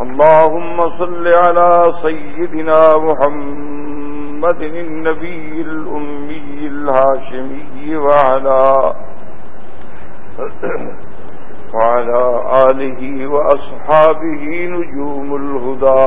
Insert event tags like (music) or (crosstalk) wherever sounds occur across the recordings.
اللهم صل على سيدنا محمد النبي الأمي الهاشمي وعلى وعلى آله وأصحابه نجوم الهدى.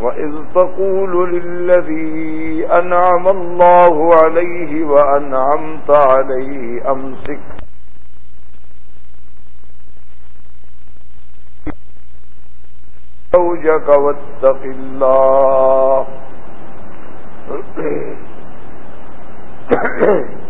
وإذ تقول للذي أنعم الله عليه وأنعمت عليه أمسك زوجك واتق الله (clears throat)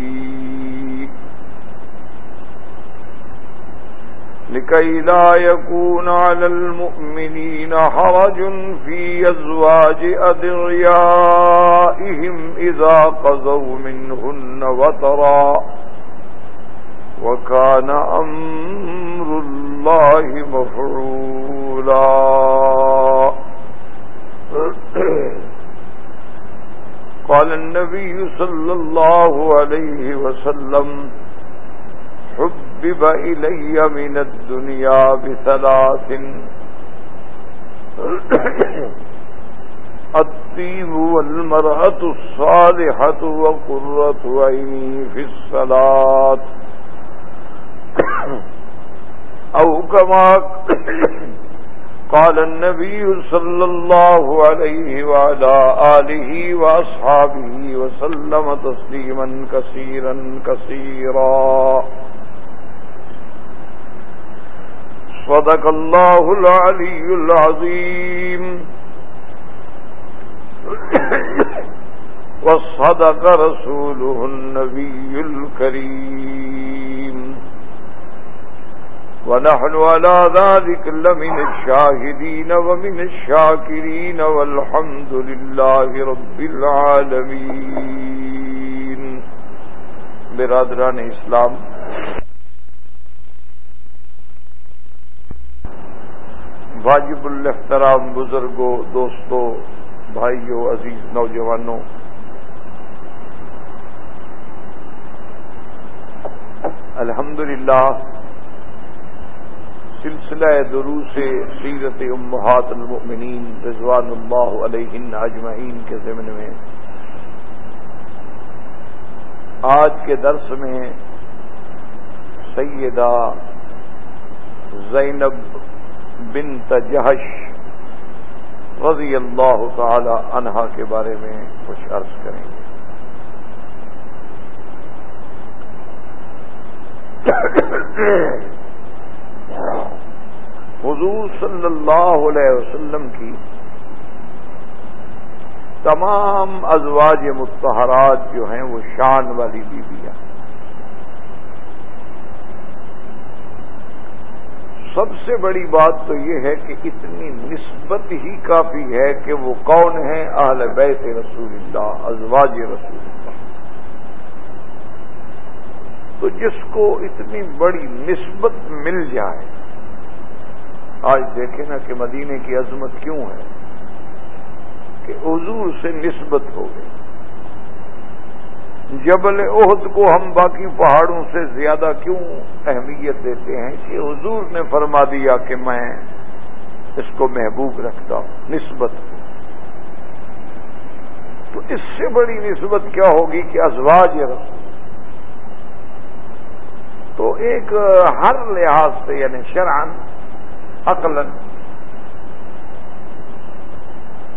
لكي لا يكون على المؤمنين حرج في أزواج أدريائهم إذا قضوا منهن وطرا. وكان أمر الله مفعولا. قال النبي صلى الله عليه وسلم حبب إلي من الدنيا بثلاث. الطيب والمرأة الصالحة وقرة عيني في الصلاة. أو كما قال النبي صلى الله عليه وعلى آله وأصحابه وسلم تسليما كثيرا كثيرا. صدق الله العلي العظيم. وصدق رسوله النبي الكريم. ونحن على ذلك لمن الشاهدين ومن الشاكرين والحمد لله رب العالمين. برادران اسلام واجب الحترام بزرگوں دوستوں بھائیوں عزیز نوجوانوں الحمد للہ سلسلہ درو سے سیرت امہات المؤمنین رضوان اللہ علیہ اجمعین کے ضمن میں۔ آج کے درس میں سیدہ زینب بنت جہش رضی اللہ تعالی عنہا کے بارے میں کچھ عرض کریں گے۔ حضور صلی اللہ علیہ وسلم کی تمام ازواج متحرات جو ہیں وہ شان والی بیویاں سب سے بڑی بات تو یہ ہے کہ اتنی نسبت ہی کافی ہے کہ وہ کون ہے اہل بیت رسول اللہ، ازواج رسول اللہ۔ تو جس کو اتنی بڑی نسبت مل جائے، آج دیکھیں نا کہ مدینے کی عظمت کیوں ہے؟ کہ حضور سے نسبت ہو گئی۔ جبل عہد کو ہم باقی پہاڑوں سے زیادہ کیوں اہمیت دیتے ہیں؟ کہ حضور نے فرما دیا کہ میں اس کو محبوب رکھتا ہوں، نسبت تو اس سے بڑی نسبت کیا ہوگی کہ ازواج رسول تو ایک ہر لحاظ سے یعنی شران عقل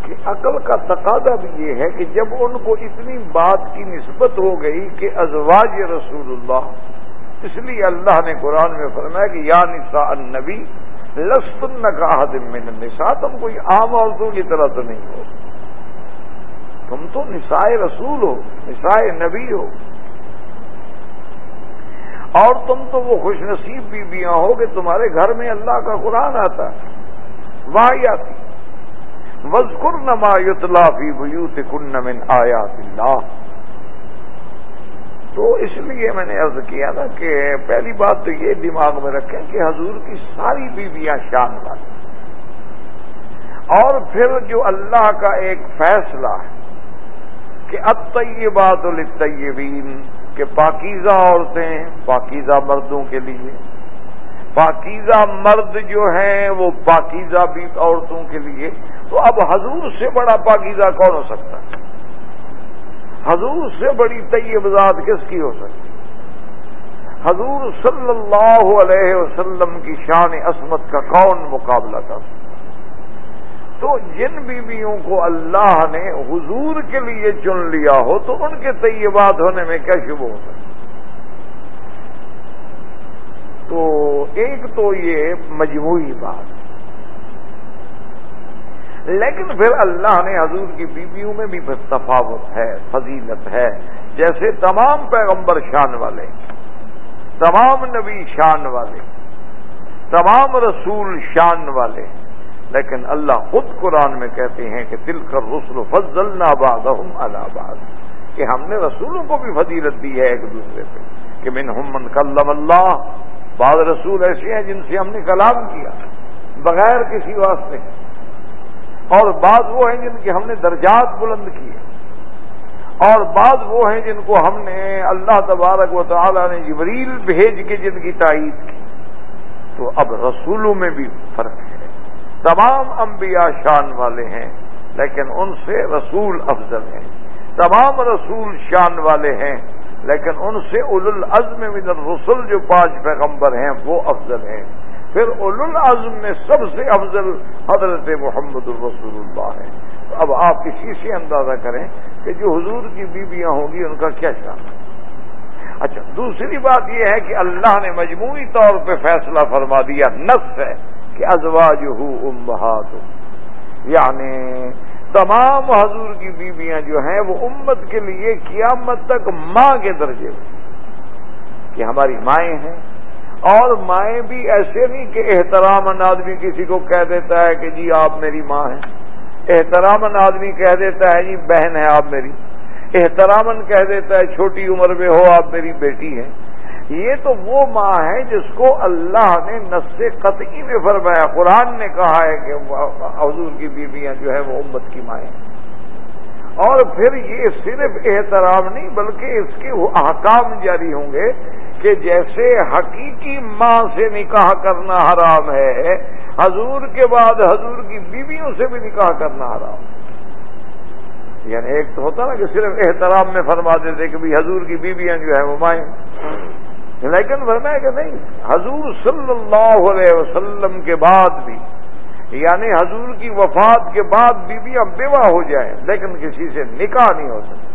کہ عقل کا تقاضا بھی یہ ہے کہ جب ان کو اتنی بات کی نسبت ہو گئی کہ ازواج رسول اللہ، اس لیے اللہ نے قرآن میں فرمایا کہ یا نساء النبی لسن کا من النساء، تم کوئی عام عورتوں کی طرح تو نہیں ہو۔ تم تو نسائے رسول ہو نسائے نبی ہو۔ اور تم تو وہ خوش نصیب بیویاں ہو کہ تمہارے گھر میں اللہ کا قرآن آتا ہے واہ آتی۔ وزقر نما یتلا فی بیوت کن من آیات اللہ تو اس لیے میں نے عرض کیا تھا کہ پہلی بات تو یہ دماغ میں رکھیں کہ حضور کی ساری بیویاں شان والی اور پھر جو اللہ کا ایک فیصلہ ہے کہ اب طیبات الطیبین کہ پاکیزہ عورتیں پاکیزہ مردوں کے لیے، پاکیزہ مرد جو ہیں وہ پاکیزہ بھی عورتوں کے لیے تو اب حضور سے بڑا پاکیزہ کون ہو سکتا ہے؟ حضور سے بڑی طیب ذات کس کی ہو سکتی حضور صلی اللہ علیہ وسلم کی شان عصمت کا کون مقابلہ کر سکتا تو جن بیویوں کو اللہ نے حضور کے لیے چن لیا ہو تو ان کے طیبات ہونے میں کیا شبہ ہو سکتا تو ایک تو یہ مجموعی بات لیکن پھر اللہ نے حضور کی بیویوں میں بھی تفاوت ہے، فضیلت ہے۔ جیسے تمام پیغمبر شان والے، تمام نبی شان والے، تمام رسول شان والے، لیکن اللہ خود قرآن میں کہتے ہیں کہ دل کر رسول فضل ناباد الہباد کہ ہم نے رسولوں کو بھی فضیلت دی ہے ایک دوسرے پہ۔ کہ من ہم کلم اللہ۔ بعض رسول ایسے ہیں جن سے ہم نے کلام کیا، بغیر کسی واسطے۔ اور بعض وہ ہیں جن کے ہم نے درجات بلند کیے اور بعض وہ ہیں جن کو ہم نے اللہ تبارک و تعالی نے جبریل بھیج کے جن کی تائید کی۔ تو اب رسولوں میں بھی فرق ہے۔ تمام انبیاء شان والے ہیں، لیکن ان سے رسول افضل ہیں۔ تمام رسول شان والے ہیں، لیکن ان سے اول العزم من الرسل جو پانچ پیغمبر ہیں، وہ افضل ہیں۔ پھر اول العزم میں سب سے افضل حضرت محمد الرسول اللہ ہے۔ اب آپ اسی سے اندازہ کریں کہ جو حضور کی بیویاں ہوں گی ان کا کیا شان۔ اچھا دوسری بات یہ ہے کہ اللہ نے مجموعی طور پہ فیصلہ فرما دیا نس ہے کہ ازواج ہو امہات یعنی تمام حضور کی بیویاں جو ہیں وہ امت کے لیے قیامت تک ماں کے درجے۔ میں کہ ہماری مائیں ہیں اور مائیں بھی ایسے نہیں کہ احترام آدمی کسی کو کہہ دیتا ہے کہ جی آپ میری ماں ہیں۔ احترام آدمی کہہ دیتا ہے جی بہن ہے آپ میری۔ احترام کہہ دیتا ہے، چھوٹی عمر میں ہو آپ میری بیٹی ہیں۔ یہ تو وہ ماں ہے جس کو اللہ نے نس قطعی میں فرمایا۔ قرآن نے کہا ہے کہ حضور کی بیویاں جو ہے وہ امت کی مائیں اور پھر یہ صرف احترام نہیں، بلکہ اس کے احکام جاری ہوں گے۔ کہ جیسے حقیقی ماں سے نکاح کرنا حرام ہے، حضور کے بعد حضور کی بیویوں سے بھی نکاح کرنا حرام۔ ہے یعنی ایک تو ہوتا نا کہ صرف احترام میں فرما دیتے کہ حضور کی بیویاں جو ہے وہ مائیں۔ لیکن فرمایا کہ نہیں، حضور صلی اللہ علیہ وسلم کے بعد بھی یعنی حضور کی وفات کے بعد بیویاں بیوہ ہو جائیں، لیکن کسی سے نکاح نہیں ہو سکتی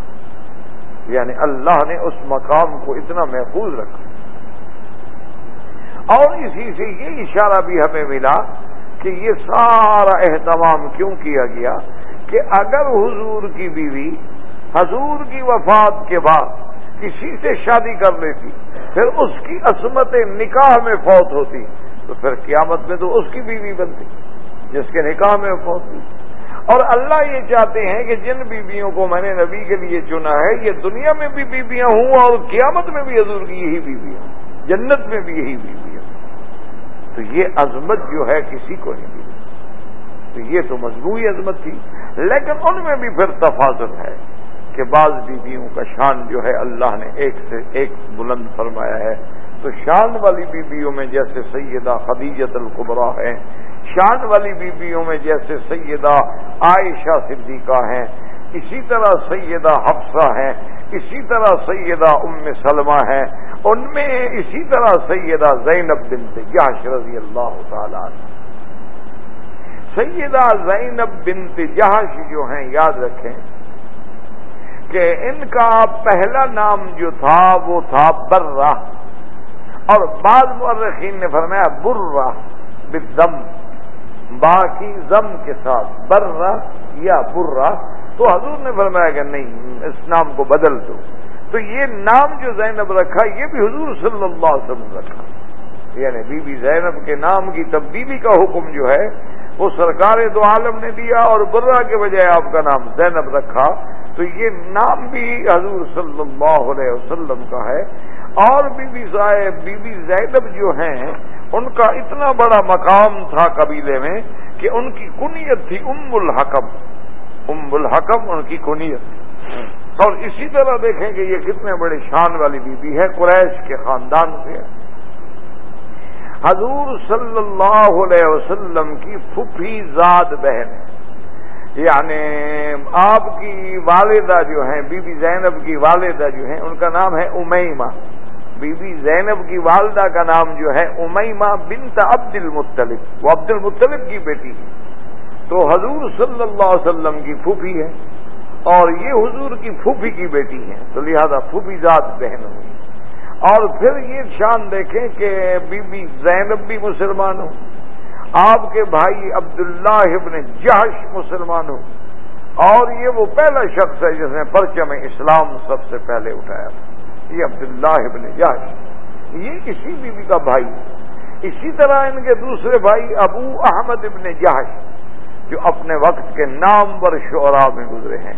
یعنی اللہ نے اس مقام کو اتنا محفوظ رکھا۔ اور اسی سے یہ اشارہ بھی ہمیں ملا کہ یہ سارا اہتمام کیوں کیا گیا کہ اگر حضور کی بیوی حضور کی وفات کے بعد کسی سے شادی کر لیتی، پھر اس کی عصمت نکاح میں فوت ہوتی، تو پھر قیامت میں تو اس کی بیوی بنتی، جس کے نکاح میں فوت ہوئی۔ اور اللہ یہ چاہتے ہیں کہ جن بیویوں کو میں نے نبی کے لیے چنا ہے، یہ دنیا میں بھی بیویاں ہوں اور قیامت میں بھی حضور کی یہی بیویاں جنت میں بھی یہی بیویاں تو یہ عظمت جو ہے کسی کو نہیں ملی۔ تو یہ تو مضبوطی عظمت تھی۔ لیکن ان میں بھی پھر تفاضل ہے کہ بعض بیویوں کا شان جو ہے اللہ نے ایک سے ایک بلند فرمایا ہے۔ تو شان والی بیویوں میں جیسے سیدہ خدیجت القبرا ہے شان والی بیویوں میں جیسے سیدہ عائشہ صدیقہ ہیں، اسی طرح سیدہ حفصہ ہیں، اسی طرح سیدہ ام سلمہ ہیں، ان میں اسی طرح سیدہ زینب بنت جہش رضی اللہ تعالی سیدہ زینب بنت جہش جو ہیں، یاد رکھیں کہ ان کا پہلا نام جو تھا، وہ تھا برہ۔ اور بعض مورخین نے فرمایا برہ بدم باقی زم کے ساتھ، برہ یا برہ، تو حضور نے فرمایا کہ نہیں، اس نام کو بدل دو۔ تو یہ نام جو زینب رکھا، یہ بھی حضور صلی اللہ علیہ وسلم رکھا۔ یعنی بی بی زینب کے نام کی تبدیلی کا حکم جو ہے، وہ سرکار دو عالم نے دیا اور برا کے بجائے آپ کا نام زینب رکھا۔ تو یہ نام بھی حضور صلی اللہ علیہ وسلم کا ہے۔ اور بی بی صاحب بی بی زینب جو ہیں، ان کا اتنا بڑا مقام تھا قبیلے میں کہ ان کی کنیت تھی ام الحکم۔ ام الحکم ان کی کنیت۔ اور اسی طرح دیکھیں کہ یہ کتنے بڑے شان والی بیوی ہے، قریش کے خاندان سے۔ حضور صلی اللہ علیہ وسلم کی پھپھی زاد بہن۔ یعنی آپ کی والدہ جو ہیں بی بی زینب کی والدہ جو ہیں، ان کا نام ہے امیمہ۔ بی بی زینب کی والدہ کا نام جو ہے امیمہ بنت عبد المطلب وہ عبد المطلب کی بیٹی ہے۔ تو حضور صلی اللہ علیہ وسلم کی پھوپھی ہے اور یہ حضور کی پھوپھی کی بیٹی ہے۔ تو لہذا پھوپھی ذات بہن ہوئی اور پھر یہ شان دیکھیں کہ بی بی زینب بھی مسلمان ہوں آپ کے بھائی عبداللہ ابن جہش مسلمان ہوں اور یہ وہ پہلا شخص ہے جس نے پرچم اسلام سب سے پہلے اٹھایا تھا۔ یہ عبداللہ ابن جہش یہ اسی بیوی کا بھائی۔ اسی طرح ان کے دوسرے بھائی ابو احمد ابن جہش جو اپنے وقت کے نامور شعراء میں گزرے ہیں۔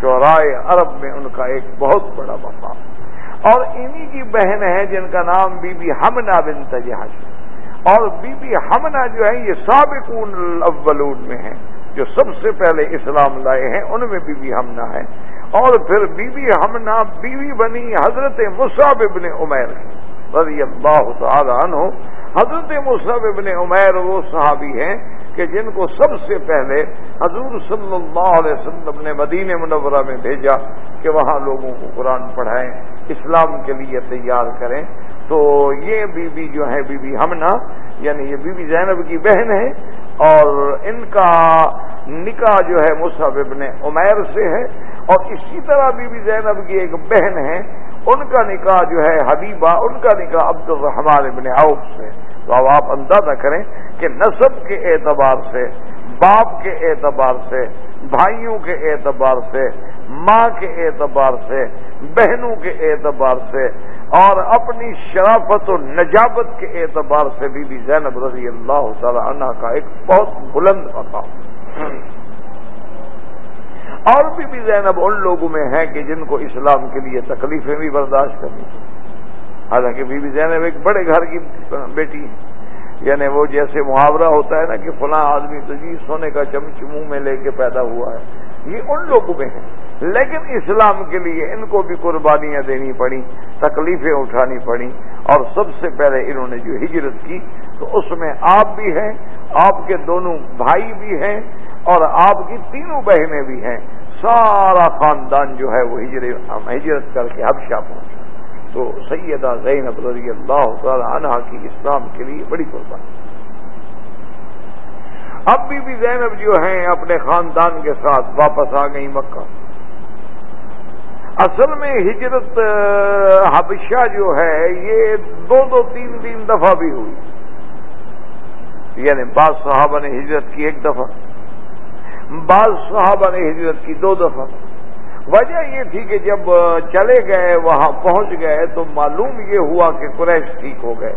شعرائے عرب میں ان کا ایک بہت بڑا مقام اور انہی کی بہن ہے جن کا نام بی بی ہمنا بن تجہش اور بی بی ہمنا جو ہے یہ سابقون الاولون میں ہیں، جو سب سے پہلے اسلام لائے ہیں، ان میں بی بی ہمنا ہے۔ اور پھر بی بی ہمنا بیوی بنی حضرت مصعب ابن عمیر رضی اللہ تعالی عنہ۔ حضرت مصعب ابن عمیر وہ صحابی ہیں کہ جن کو سب سے پہلے حضور صلی اللہ علیہ وسلم نے مدین منورہ میں بھیجا کہ وہاں لوگوں کو قرآن پڑھائیں، اسلام کے لیے تیار کریں۔ تو یہ بی بی جو ہے بی بی ہمنا یعنی یہ بی بی زینب کی بہن ہے اور ان کا نکاح جو ہے مصحب ابن عمیر سے ہے۔ اور اسی طرح بی بی زینب کی ایک بہن ہے، ان کا نکاح جو ہے حبیبہ، ان کا نکاح عبد الرحمان ابن عوف سے۔ تو اب آپ اندازہ کریں کہ نصب کے اعتبار سے، باپ کے اعتبار سے، بھائیوں کے اعتبار سے، ماں کے اعتبار سے، بہنوں کے اعتبار سے، اور اپنی شرافت و نجابت کے اعتبار سے بی بی زینب رضی اللہ تعالی عنہ کا ایک بہت بلند مقام۔ اور بی بی زینب ان لوگوں میں ہیں کہ جن کو اسلام کے لیے تکلیفیں بھی برداشت کرنی حالانکہ بی بی زینب ایک بڑے گھر کی بیٹی ہے یعنی وہ جیسے محاورہ ہوتا ہے نا کہ فلاں آدمی تو جی سونے کا چمچ منہ میں لے کے پیدا ہوا ہے۔ یہ ان لوگوں میں ہے لیکن اسلام کے لیے ان کو بھی قربانیاں دینی پڑی، تکلیفیں اٹھانی پڑی۔ اور سب سے پہلے انہوں نے جو ہجرت کی تو اس میں آپ بھی ہیں، آپ کے دونوں بھائی بھی ہیں اور آپ کی تینوں بہنیں بھی ہیں۔ سارا خاندان جو ہے وہ ہجرت کر کے حبشہ پہنچا تو سیدہ زینب رضی اللہ تعالی عنہ کی اسلام کے لیے بڑی قربانی۔ اب بھی بھی زینب جو ہیں اپنے خاندان کے ساتھ واپس آ گئی مکہ۔ اصل میں ہجرت حبشہ جو ہے، یہ دو دو تین تین دفعہ بھی ہوئی۔ یعنی بعض صحابہ نے ہجرت کی ایک دفعہ۔ بعض صحابہ نے ہجرت کی دو دفعہ۔ وجہ یہ تھی کہ جب چلے گئے، وہاں پہنچ گئے، تو معلوم یہ ہوا کہ قریش ٹھیک ہو گئے۔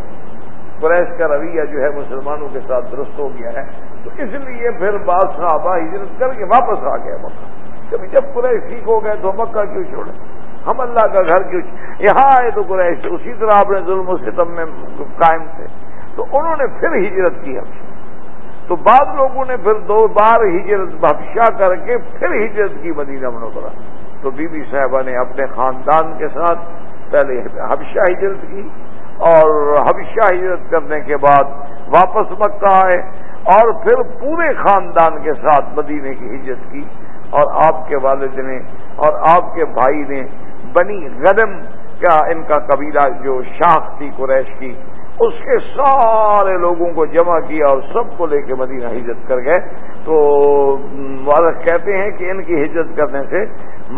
قریش کا رویہ جو ہے مسلمانوں کے ساتھ درست ہو گیا ہے۔ تو اس لیے پھر بعض صحابہ ہجرت کر کے واپس آ گئے مکہ۔ کبھی جب قریش ٹھیک ہو گئے تو مکہ کیوں چھوڑے؟ ہم اللہ کا گھر کیوں یہاں آئے تو قریش، اسی طرح اپنے ظلم و ستم میں قائم تھے۔ تو انہوں نے پھر ہجرت کی۔ ہم تو بعض لوگوں نے پھر دو بار ہجرت بادشاہ کر کے پھر ہجرت کی مدینہ منورہ تو بی بی صاحبہ نے اپنے خاندان کے ساتھ پہلے حبشہ ہجرت کی اور حبشہ ہجرت کرنے کے بعد واپس مکہ آئے اور پھر پورے خاندان کے ساتھ مدینے کی ہجرت کی اور آپ کے والد نے اور آپ کے بھائی نے بنی غنم کا ان کا قبیلہ جو شاخ تھی قریش کی اس کے سارے لوگوں کو جمع کیا اور سب کو لے کے مدینہ ہجرت کر گئے۔ تو والد کہتے ہیں کہ ان کی ہجرت کرنے سے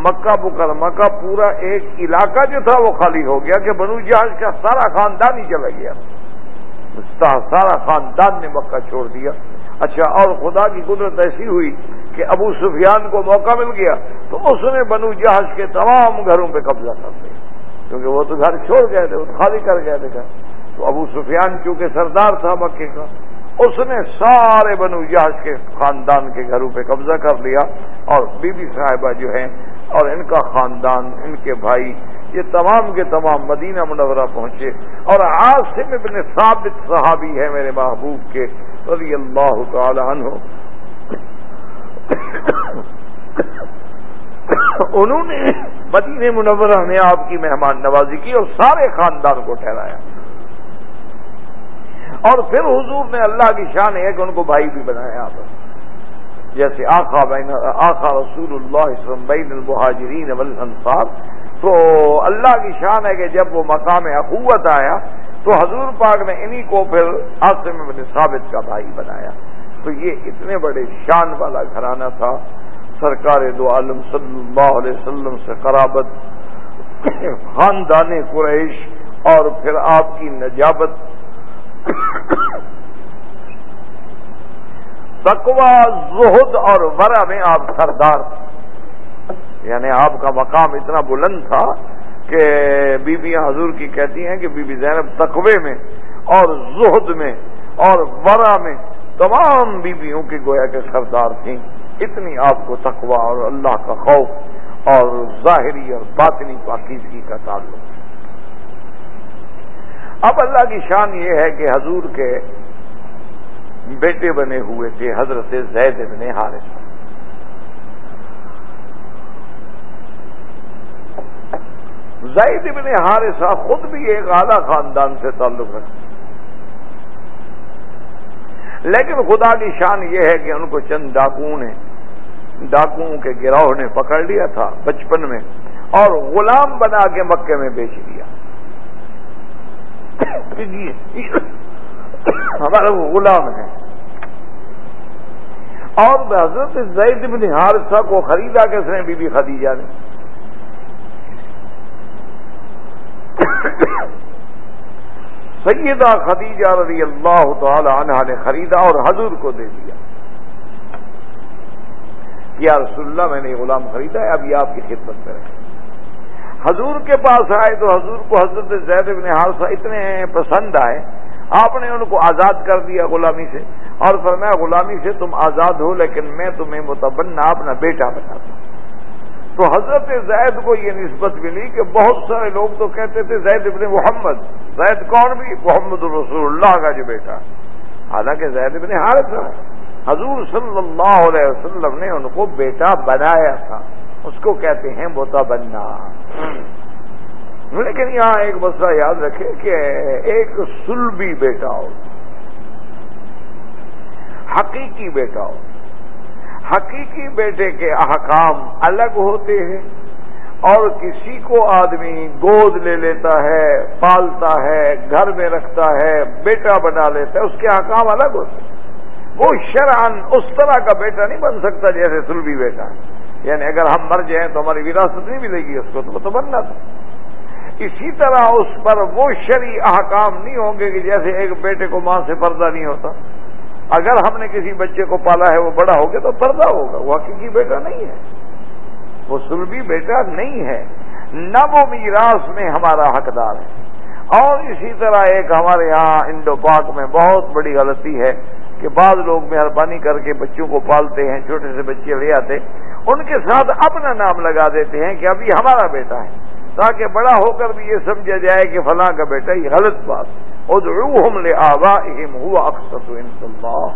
مکہ بکر مکہ پورا ایک علاقہ جو تھا وہ خالی ہو گیا کہ بنو جہاز کا سارا خاندان ہی چلا گیا۔ سارا خاندان نے مکہ چھوڑ دیا۔ اچھا اور خدا کی قدرت ایسی ہوئی کہ ابو سفیان کو موقع مل گیا تو اس نے بنو جہاز کے تمام گھروں پہ قبضہ کر دیا کیونکہ وہ تو گھر چھوڑ گئے تھے خالی کر گئے تھے۔ گھر تو ابو سفیان چونکہ سردار تھا مکے کا، اس نے سارے بنو جہاز کے خاندان کے گھروں پہ قبضہ کر لیا اور بی بی صاحبہ جو ہیں اور ان کا خاندان، ان کے بھائی، یہ تمام کے تمام مدینہ منورہ پہنچے۔ اور عاصم ابن ثابت صحابی ہے میرے محبوب کے، رضی اللہ تعالی عنہ۔ انہوں نے مدینہ منورہ میں آپ کی مہمان نوازی کی اور سارے خاندان کو ٹھہرایا۔ اور پھر حضور نے اللہ کی شان ہے کہ ان کو بھائی بھی بنایا آپ جیسے آخا بین آخا رسول اللہ وسلم بین المہاجرین والانصار، تو اللہ کی شان ہے کہ جب وہ مقام اخوت آیا، تو حضور پاک نے انہی کو پھر آسم بن ثابت کا بھائی بنایا۔ تو یہ اتنے بڑے شان والا گھرانہ تھا۔ سرکار دو عالم صلی اللہ علیہ وسلم سے قرابت خاندان قریش اور پھر آپ کی نجابت تقوا زہد اور ورا میں آپ سردار یعنی آپ کا مقام اتنا بلند تھا کہ بیویاں حضور کی کہتی ہیں کہ بی بی زینب تقوی میں اور زہد میں اور ورا میں تمام بیویوں کی گویا کے سردار تھیں۔ اتنی آپ کو تقوا اور اللہ کا خوف اور ظاہری اور باطنی پاکیزگی کا تعلق۔ اب اللہ کی شان یہ ہے کہ حضور کے بیٹے بنے ہوئے تھے حضرت زید ابن حارث زید ابن حارثہ خود بھی ایک اعلی خاندان سے تعلق رکھتے لیکن خدا کی شان یہ ہے کہ ان کو چند ڈاکو نے ڈاکوؤں کے گروہ نے پکڑ لیا تھا بچپن میں اور غلام بنا کے مکے میں بیچ دیا۔ ہمارا وہ غلام ہے۔ اور حضرت زید بن حارثہ کو خریدا کس نے بی بی خدیجہ نے۔ سیدہ خدیجہ رضی اللہ تعالی عنہ نے خریدا اور حضور کو دے دیا۔ یا رسول اللہ، میں نے غلام خریدا ہے، اب یہ آپ کی خدمت میں رہے۔ حضور کے پاس آئے تو حضور کو حضرت زید بن حادثہ اتنے پسند آئے۔ آپ نے ان کو آزاد کر دیا غلامی سے۔ اور فرمایا، غلامی سے تم آزاد ہو، لیکن میں تمہیں متبنہ اپنا بیٹا بناتا۔ ہوں تو حضرت زید کو یہ نسبت ملی کہ بہت سارے لوگ تو کہتے تھے، زید ابن محمد۔ زید کون بھی؟ محمد الرسول اللہ کا جو بیٹا۔ حالانکہ زید ابن حارث حضور صلی اللہ علیہ وسلم نے ان کو بیٹا بنایا تھا۔ اس کو کہتے ہیں بوتا بننا لیکن یہاں ایک مسئلہ یاد رکھے کہ ایک سلبی بیٹا ہو، حقیقی بیٹا ہو۔ حقیقی بیٹے کے احکام الگ ہوتے ہیں اور کسی کو آدمی گود لے لیتا ہے، پالتا ہے، گھر میں رکھتا ہے، بیٹا بنا لیتا ہے، اس کے احکام الگ ہوتے ہیں۔ وہ شران اس طرح کا بیٹا نہیں بن سکتا جیسے سلبی بیٹا ہے۔ یعنی اگر ہم مر جائیں تو ہماری وراثت نہیں ملے گی، اس کو تو وہ تو بننا تھا۔ اسی طرح اس پر وہ شرع احکام نہیں ہوں گے کہ جیسے ایک بیٹے کو ماں سے پردہ نہیں ہوتا۔ اگر ہم نے کسی بچے کو پالا ہے، وہ بڑا ہو گیا تو پردہ ہوگا۔ وہ حقیقی بیٹا نہیں ہے۔ وہ سلبی بیٹا نہیں ہے۔ نہ وہ میراث میں ہمارا حقدار ہے۔ اور اسی طرح ایک ہمارے یہاں انڈو پاک میں بہت بڑی غلطی ہے کہ بعض لوگ مہربانی کر کے بچوں کو پالتے ہیں، چھوٹے سے بچے لے آتے۔ ان کے ساتھ اپنا نام لگا دیتے ہیں کہ اب یہ ہمارا بیٹا ہے، تاکہ بڑا ہو کر بھی یہ سمجھا جائے کہ فلاں کا بیٹا یہ غلط بات ادعوہم لآبائہم، ہوا اقسط عند اللہ۔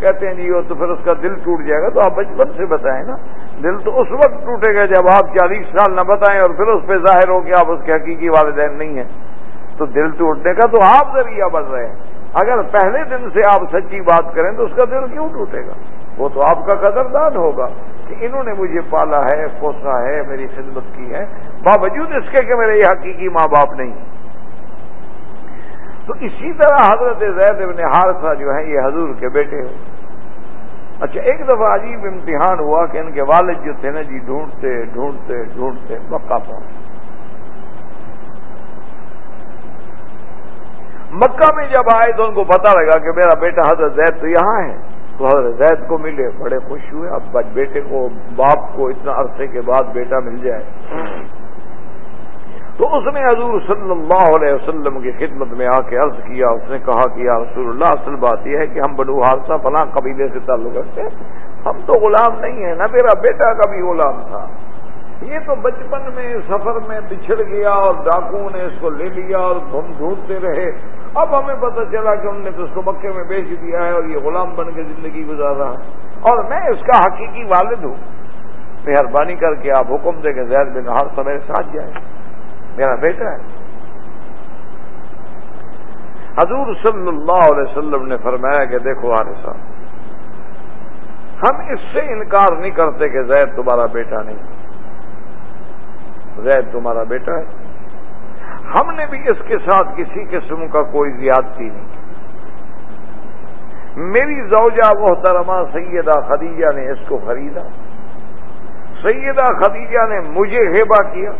کہتے ہیں جی وہ تو پھر اس کا دل ٹوٹ جائے گا۔ تو آپ بچپن سے بتائیں نا، دل تو اس وقت ٹوٹے گا جب آپ چالیس سال نہ بتائیں اور پھر اس پہ ظاہر ہو کہ آپ اس کے حقیقی والدین نہیں ہیں۔ تو دل ٹوٹنے کا تو آپ ذریعہ بن رہے ہیں۔ اگر پہلے دن سے آپ سچی بات کریں تو اس کا دل کیوں ٹوٹے گا؟ وہ تو آپ کا قدردان ہوگا۔ کہ انہوں نے مجھے پالا ہے، پوسا ہے، میری خدمت کی ہے۔ باوجود اس کے کہ میرے یہ حقیقی ماں باپ نہیں۔ تو اسی طرح حضرت زید ابن حارثہ جو ہیں، یہ حضور کے بیٹے ہو اچھا ایک دفعہ عجیب امتحان ہوا کہ ان کے والد جو تھے نا جی ڈھونڈتے ڈھونڈتے ڈھونڈتے، مکہ پہنچ مکہ میں جب آئے تو ان کو پتا لگا کہ میرا بیٹا حضرت زید تو یہاں ہے۔ تو حضرت زید کو ملے، بڑے خوش ہوئے، اب بیٹے کو، باپ کو اتنا عرصے کے بعد بیٹا مل جائے۔ تو اس نے حضور صلی اللہ علیہ وسلم کی خدمت میں آ کے عرض کیا، اس نے کہا کہ یا رسول اللہ، اصل بات یہ ہے کہ ہم بنو حادثہ فلاں قبیلے سے تعلق رکھتے ہم تو غلام نہیں ہیں، نہ میرا بیٹا کا بھی غلام تھا۔ یہ تو بچپن میں، سفر میں بچھڑ گیا اور ڈاکو نے اس کو لے لیا اور ہم ڈھونڈتے رہے۔ اب ہمیں پتہ چلا کہ انہوں نے تو اس کو مکے میں بیچ دیا ہے اور یہ غلام بن کے زندگی گزار رہا اور میں اس کا حقیقی والد ہوں۔ مہربانی کر کے آپ حکم دیں کہ زید بن ہار میرے ساتھ جائیں میرا بیٹا ہے۔ حضور صلی اللہ علیہ وسلم نے فرمایا کہ دیکھو حارثہ ہم اس سے انکار نہیں کرتے کہ زید تمہارا بیٹا نہیں۔ زید تمہارا بیٹا ہے۔ ہم نے بھی اس کے ساتھ کسی قسم کا کوئی زیادتی نہیں میری زوجہ محترمہ سیدہ خدیجہ نے اس کو خریدا۔ سیدہ خدیجہ نے مجھے ہیبا کیا۔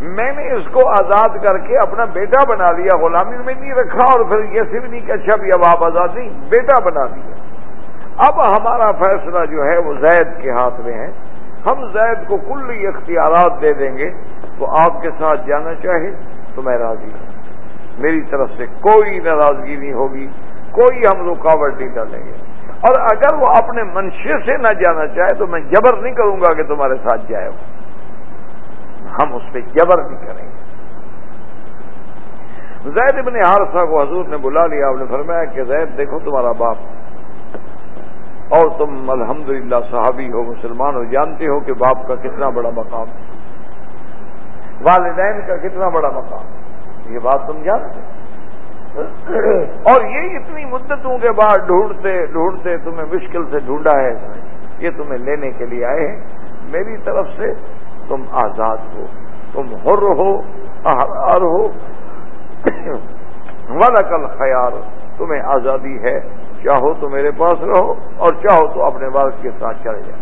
میں نے اس کو آزاد کر کے اپنا بیٹا بنا لیا، غلامی میں نہیں رکھا اور پھر یہ صرف نہیں کہ اچھا بھی اب آپ آزاد نہیں، بیٹا بنا لیا۔ اب ہمارا فیصلہ جو ہے وہ زید کے ہاتھ میں ہے۔ ہم زید کو کل اختیارات دے دیں گے تو آپ کے ساتھ جانا چاہے تو میں راضی ہوں۔ میری طرف سے کوئی ناراضگی نہیں ہوگی، کوئی ہم رکاوٹ نہیں ڈالیں گے۔ اور اگر وہ اپنے منشے سے نہ جانا چاہے تو میں جبر نہیں کروں گا کہ تمہارے ساتھ جائے وہ ہم اس پہ جبر بھی کریں گے۔ زید ابن حارثہ کو حضور نے بلا لیا، آپ نے فرمایا کہ زید دیکھو تمہارا باپ۔ اور تم الحمدللہ صحابی ہو، مسلمان ہو، جانتے ہو کہ باپ کا کتنا بڑا مقام والدین کا کتنا بڑا مقام یہ بات تم جانتے اور یہ اتنی مدتوں کے بعد ڈھونڈتے ڈھونڈتے تمہیں مشکل سے ڈھونڈا ہے۔ یہ تمہیں لینے کے لیے آئے ہیں۔ میری طرف سے تم آزاد ہو، تم حر ہو احرار ہو۔ (clears throat) ولکل خیال تمہیں آزادی ہے۔ چاہو تو میرے پاس رہو اور چاہو تو اپنے والد کے ساتھ چلے جاؤ۔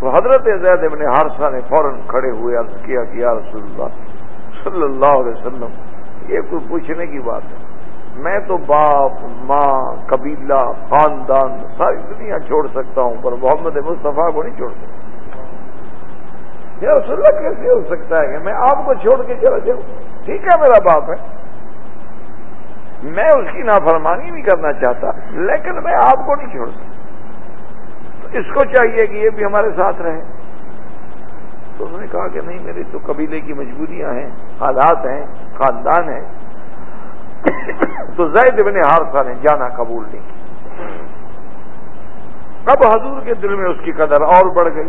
تو حضرت زید ابن حارثہ نے فوراً کھڑے ہوئے عرض کیا کہ یا رسول اللہ، صلی اللہ علیہ وسلم، یہ کوئی پوچھنے کی بات ہے؟ میں تو باپ، ماں، قبیلہ، خاندان، ساری دنیا چھوڑ سکتا ہوں، پر محمد مصطفیٰ کو نہیں چھوڑ سکتا۔ رسول اللہ، کیسے ہو سکتا ہے کہ میں آپ کو چھوڑ کے چلا جاؤں؟ ٹھیک ہے میرا باپ ہے۔ میں اس کی نافرمانی نہیں کرنا چاہتا، لیکن میں آپ کو نہیں چھوڑ سکتا تو اس کو چاہیے کہ یہ بھی ہمارے ساتھ رہے۔ تو انہوں نے کہا کہ نہیں میری تو قبیلے کی مجبوریاں ہیں، حالات ہیں، خاندان ہیں۔ تو زید ابن حارثہ نے جانا قبول نہیں۔ اب حضور کے دل میں اس کی قدر اور بڑھ گئی۔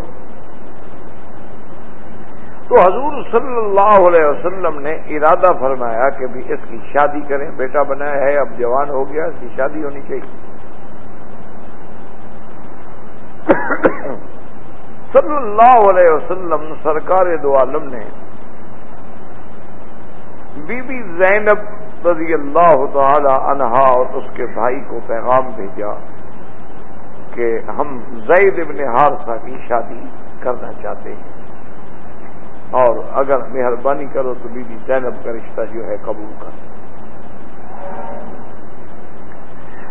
تو حضور صلی اللہ علیہ وسلم نے ارادہ فرمایا کہ بھی اس کی شادی کریں، بیٹا بنایا ہے، اب جوان ہو گیا، اس کی شادی ہونی چاہیے۔ صلی اللہ علیہ وسلم، سرکار دو عالم نے بی بی زینب رضی اللہ تعالی عنہا اور اس کے بھائی کو پیغام بھیجا کہ ہم زید ابن حارثہ کی شادی کرنا چاہتے ہیں۔ اور اگر مہربانی کرو تو بی بی زینب کا رشتہ جو ہے قبول کر۔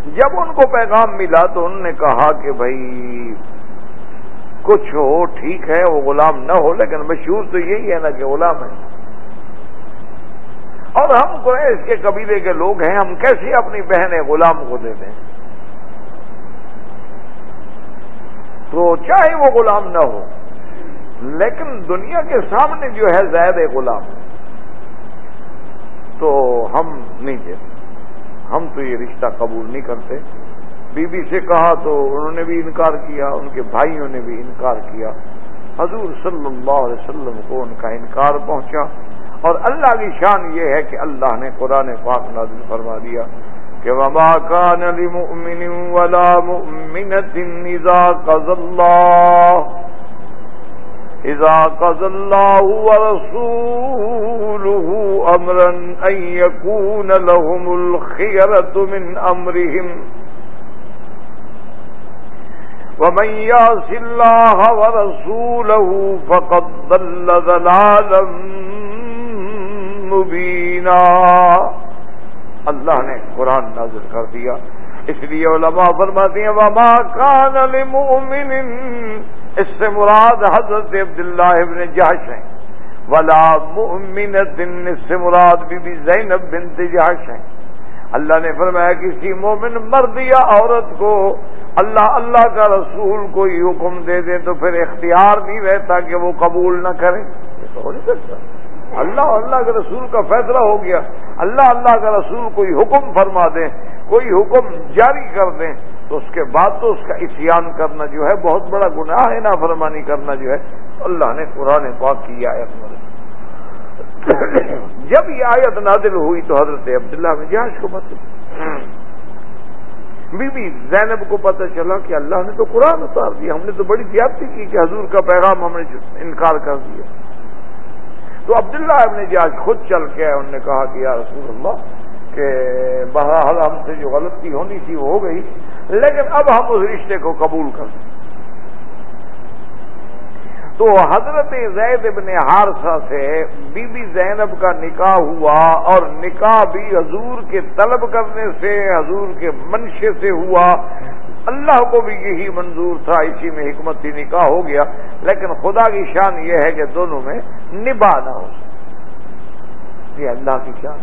جب ان کو پیغام ملا تو انہوں نے کہا کہ بھائی، کچھ ہو، ٹھیک ہے، وہ غلام نہ ہو، لیکن مشہور تو یہی ہے نا کہ غلام ہے اور ہم قریش کے قبیلے کے لوگ ہیں، ہم کیسے اپنی بہن غلام کو دے دیں؟ تو چاہے وہ غلام نہ ہو لیکن دنیا کے سامنے جو ہے زید غلام۔ تو ہم نہیں دیتے ہم تو یہ رشتہ قبول نہیں کرتے۔ بی بی سے کہا تو انہوں نے بھی انکار کیا، ان کے بھائیوں نے بھی انکار کیا۔ حضور صلی اللہ علیہ وسلم کو ان کا انکار پہنچا۔ اور اللہ کی شان یہ ہے کہ اللہ نے قرآن پاک نازل فرما دیا کہ وما كان لمؤمن ولا مؤمنة إذا قضى الله إذا قضى الله ورسوله أمرا أن يكون لهم الخيرة من أمرهم. ومن يعص الله ورسوله فقد ضل ضلالا مبينا. اللہ نے قرآن نازل کر دیا. اس لیے علماء فرماتے ہیں، وما کان لمؤمن اس سے مراد حضرت عبداللہ ابن جہش ہیں۔ ولا مؤمن اس سے مراد بی بی زینب بنت جہش ہیں۔ اللہ نے فرمایا کسی مومن مرد یا عورت کو اللہ اللہ کا رسول کوئی حکم دے دے تو پھر اختیار نہیں رہتا کہ وہ قبول نہ کرے۔ یہ تو ہو نہیں سکتا اللہ اللہ کے رسول کا فیصلہ ہو گیا۔ اللہ اللہ کا رسول کوئی حکم فرما دیں کوئی حکم جاری کر دیں تو اس کے بعد تو اس کا اتیان کرنا جو ہے بہت بڑا گناہ ہے نا فرمانی کرنا جو ہے، اللہ نے قرآن پاک کی آیت مر جب یہ آیت نادل ہوئی تو حضرت عبداللہ میں جہاز کو مطلب بی بی زینب کو پتہ چلا کہ اللہ نے تو قرآن اتار دیا۔ ہم نے تو بڑی زیادتی کی کہ حضور کا پیغام ہم نے انکار کر دیا۔ تو عبداللہ ابن جاج خود چل کے انہوں نے کہا کہ یا رسول اللہ، کہ بہرحال ہم سے جو غلطی ہونی تھی وہ ہو گئی۔ لیکن اب ہم اس رشتے کو قبول کر سکتے تو حضرت زید ابن حارثہ سے بی بی زینب کا نکاح ہوا اور نکاح بھی حضور کے طلب کرنے سے، حضور کے منشے سے ہوا۔ اللہ کو بھی یہی منظور تھا، اسی میں حکمت نکاح ہو گیا۔ لیکن خدا کی شان یہ ہے کہ دونوں میں نبا نہ ہو۔ یہ اللہ کی شان۔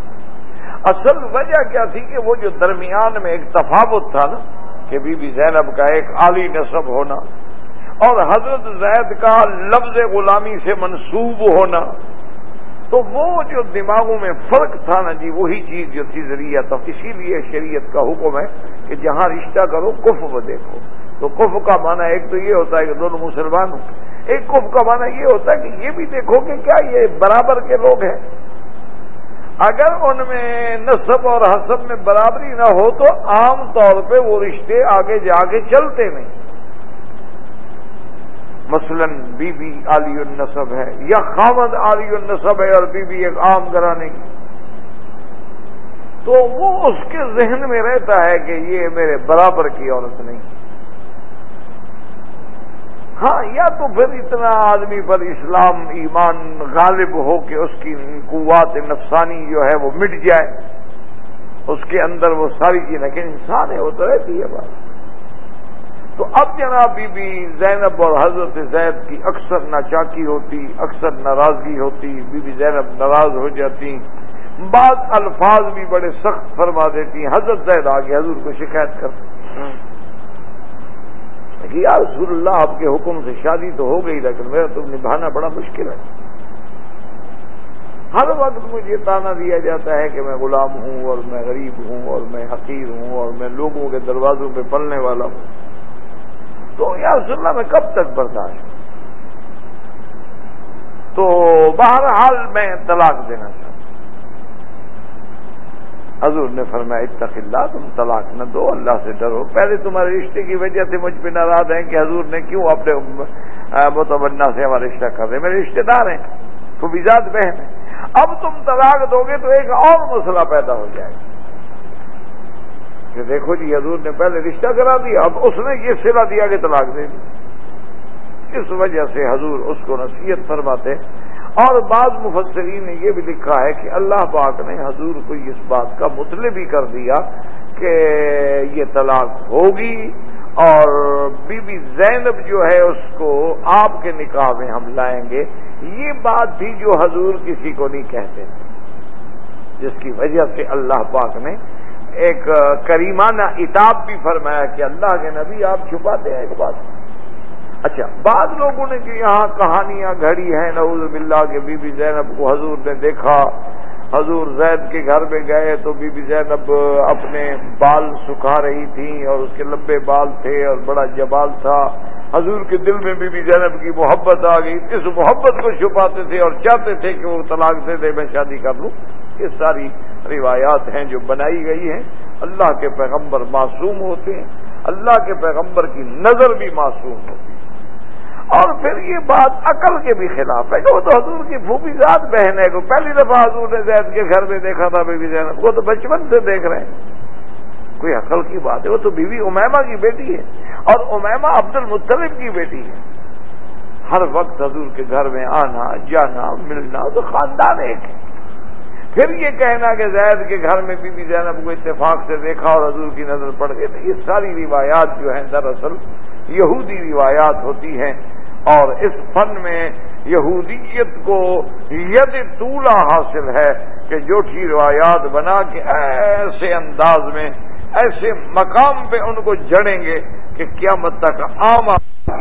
اصل وجہ کیا تھی کہ وہ جو درمیان میں ایک تفاوت تھا نا کہ بی بی زینب کا ایک عالی نصب ہونا اور حضرت زید کا لفظ غلامی سے منسوب ہونا تو وہ جو دماغوں میں فرق تھا نا جی وہی چیز جو تھی ذریعہ تھا۔ اسی لیے شریعت کا حکم ہے کہ جہاں رشتہ کرو کف وہ دیکھو۔ تو کف کا معنی ایک تو یہ ہوتا ہے کہ دونوں مسلمان ہوں۔ ایک کف کا معنی یہ ہوتا ہے کہ یہ بھی دیکھو کہ کیا یہ برابر کے لوگ ہیں۔ اگر ان میں نصب اور حسب میں برابری نہ ہو تو عام طور پہ وہ رشتے آگے جا کے چلتے نہیں۔ مثلا بی بی علی النصب ہے یا خامد علی النصب ہے اور بی بی ایک عام گرانے کی۔ تو وہ اس کے ذہن میں رہتا ہے کہ یہ میرے برابر کی عورت نہیں۔ ہاں یا تو پھر اتنا آدمی پر اسلام ایمان غالب ہو کہ اس کی قوات نفسانی جو ہے وہ مٹ جائے، اس کے اندر وہ ساری چیز لیکن انسان ہے، وہ تو رہتی ہے بات تو اب جناب بی بی زینب اور حضرت زید کی اکثر ناچاکی ہوتی، اکثر ناراضگی ہوتی، بی بی زینب ناراض ہو جاتی۔ بعض الفاظ بھی بڑے سخت فرما دیتی۔ حضرت زید آگے حضور کو شکایت کرتے۔ ہاں۔ یا رسول اللہ، آپ کے حکم سے شادی تو ہو گئی، لیکن میرا تو نبھانا بڑا مشکل ہے۔ ہر وقت مجھے تانا دیا جاتا ہے کہ میں غلام ہوں اور میں غریب ہوں اور میں حقیر ہوں اور میں لوگوں کے دروازوں پہ پلنے والا ہوں۔ تو یا رسول اللہ، میں کب تک برداشت تو بہرحال میں طلاق دینا چاہتا حضور نے فرمایا، اتق اللہ، تم طلاق نہ دو، اللہ سے ڈرو۔ پہلے تمہارے رشتے کی وجہ سے مجھ پہ ناراض ہیں کہ حضور نے کیوں اپنے متبنا سے ہمارا رشتہ کر رہے میرے رشتے دار ہیں، تو بہن ہیں۔ اب تم طلاق دو گے تو ایک اور مسئلہ پیدا ہو جائے گا۔ کہ دیکھو جی حضور نے پہلے رشتہ کرا دیا، اب اس نے یہ سلا دیا کہ طلاق دے دی۔ اس وجہ سے حضور اس کو نصیحت فرماتے اور بعض مفسرین نے یہ بھی لکھا ہے کہ اللہ پاک نے حضور کو اس بات کا مطلب بھی کر دیا کہ یہ طلاق ہوگی اور بی بی زینب جو ہے اس کو آپ کے نکاح میں ہم لائیں گے۔ یہ بات بھی جو حضور کسی کو نہیں کہتے جس کی وجہ سے اللہ پاک نے ایک کریمانہ اتاب بھی فرمایا کہ اللہ کے نبی آپ چھپاتے ہیں ایک بات۔ اچھا بعض لوگوں نے جو یہاں کہانیاں گھڑی ہیں، نعوذ باللہ کے بی بی زینب کو حضور نے دیکھا۔ حضور زید کے گھر میں گئے تو بی بی زینب اپنے بال سکھا رہی تھیں اور اس کے لمبے بال تھے اور بڑا جبال تھا۔ حضور کے دل میں بی بی زینب کی محبت آ گئی۔ اس محبت کو چھپاتے تھے اور چاہتے تھے کہ وہ طلاق دے دے، میں شادی کر لوں۔ یہ ساری روایات ہیں جو بنائی گئی ہیں۔ اللہ کے پیغمبر معصوم ہوتے ہیں۔ اللہ کے پیغمبر کی نظر بھی معصوم ہوتی ہے۔ اور پھر یہ بات عقل کے بھی خلاف ہے کہ وہ تو حضور کی پھوپھی ذات بہن ہے کو پہلی دفعہ حضور نے زید کے گھر میں دیکھا تھا بیوی زینب، وہ تو بچپن سے دیکھ رہے ہیں۔ کوئی عقل کی بات ہے، وہ تو بیوی امیما کی بیٹی ہے اور امیما عبد المطلب کی بیٹی ہے۔ ہر وقت حضور کے گھر میں آنا، جانا، ملنا تو خاندان ایک ہے۔ پھر یہ کہنا کہ زید کے گھر میں بی بی زینب کو اتفاق سے دیکھا اور حضور کی نظر پڑ گئی، تو یہ ساری روایات جو ہیں دراصل یہودی روایات ہوتی ہیں اور اس فن میں یہودیت کو ید طولہ حاصل ہے کہ جوٹھی روایات بنا کے ایسے انداز میں، ایسے مقام پہ ان کو جڑیں گے کہ کیا مت تک عام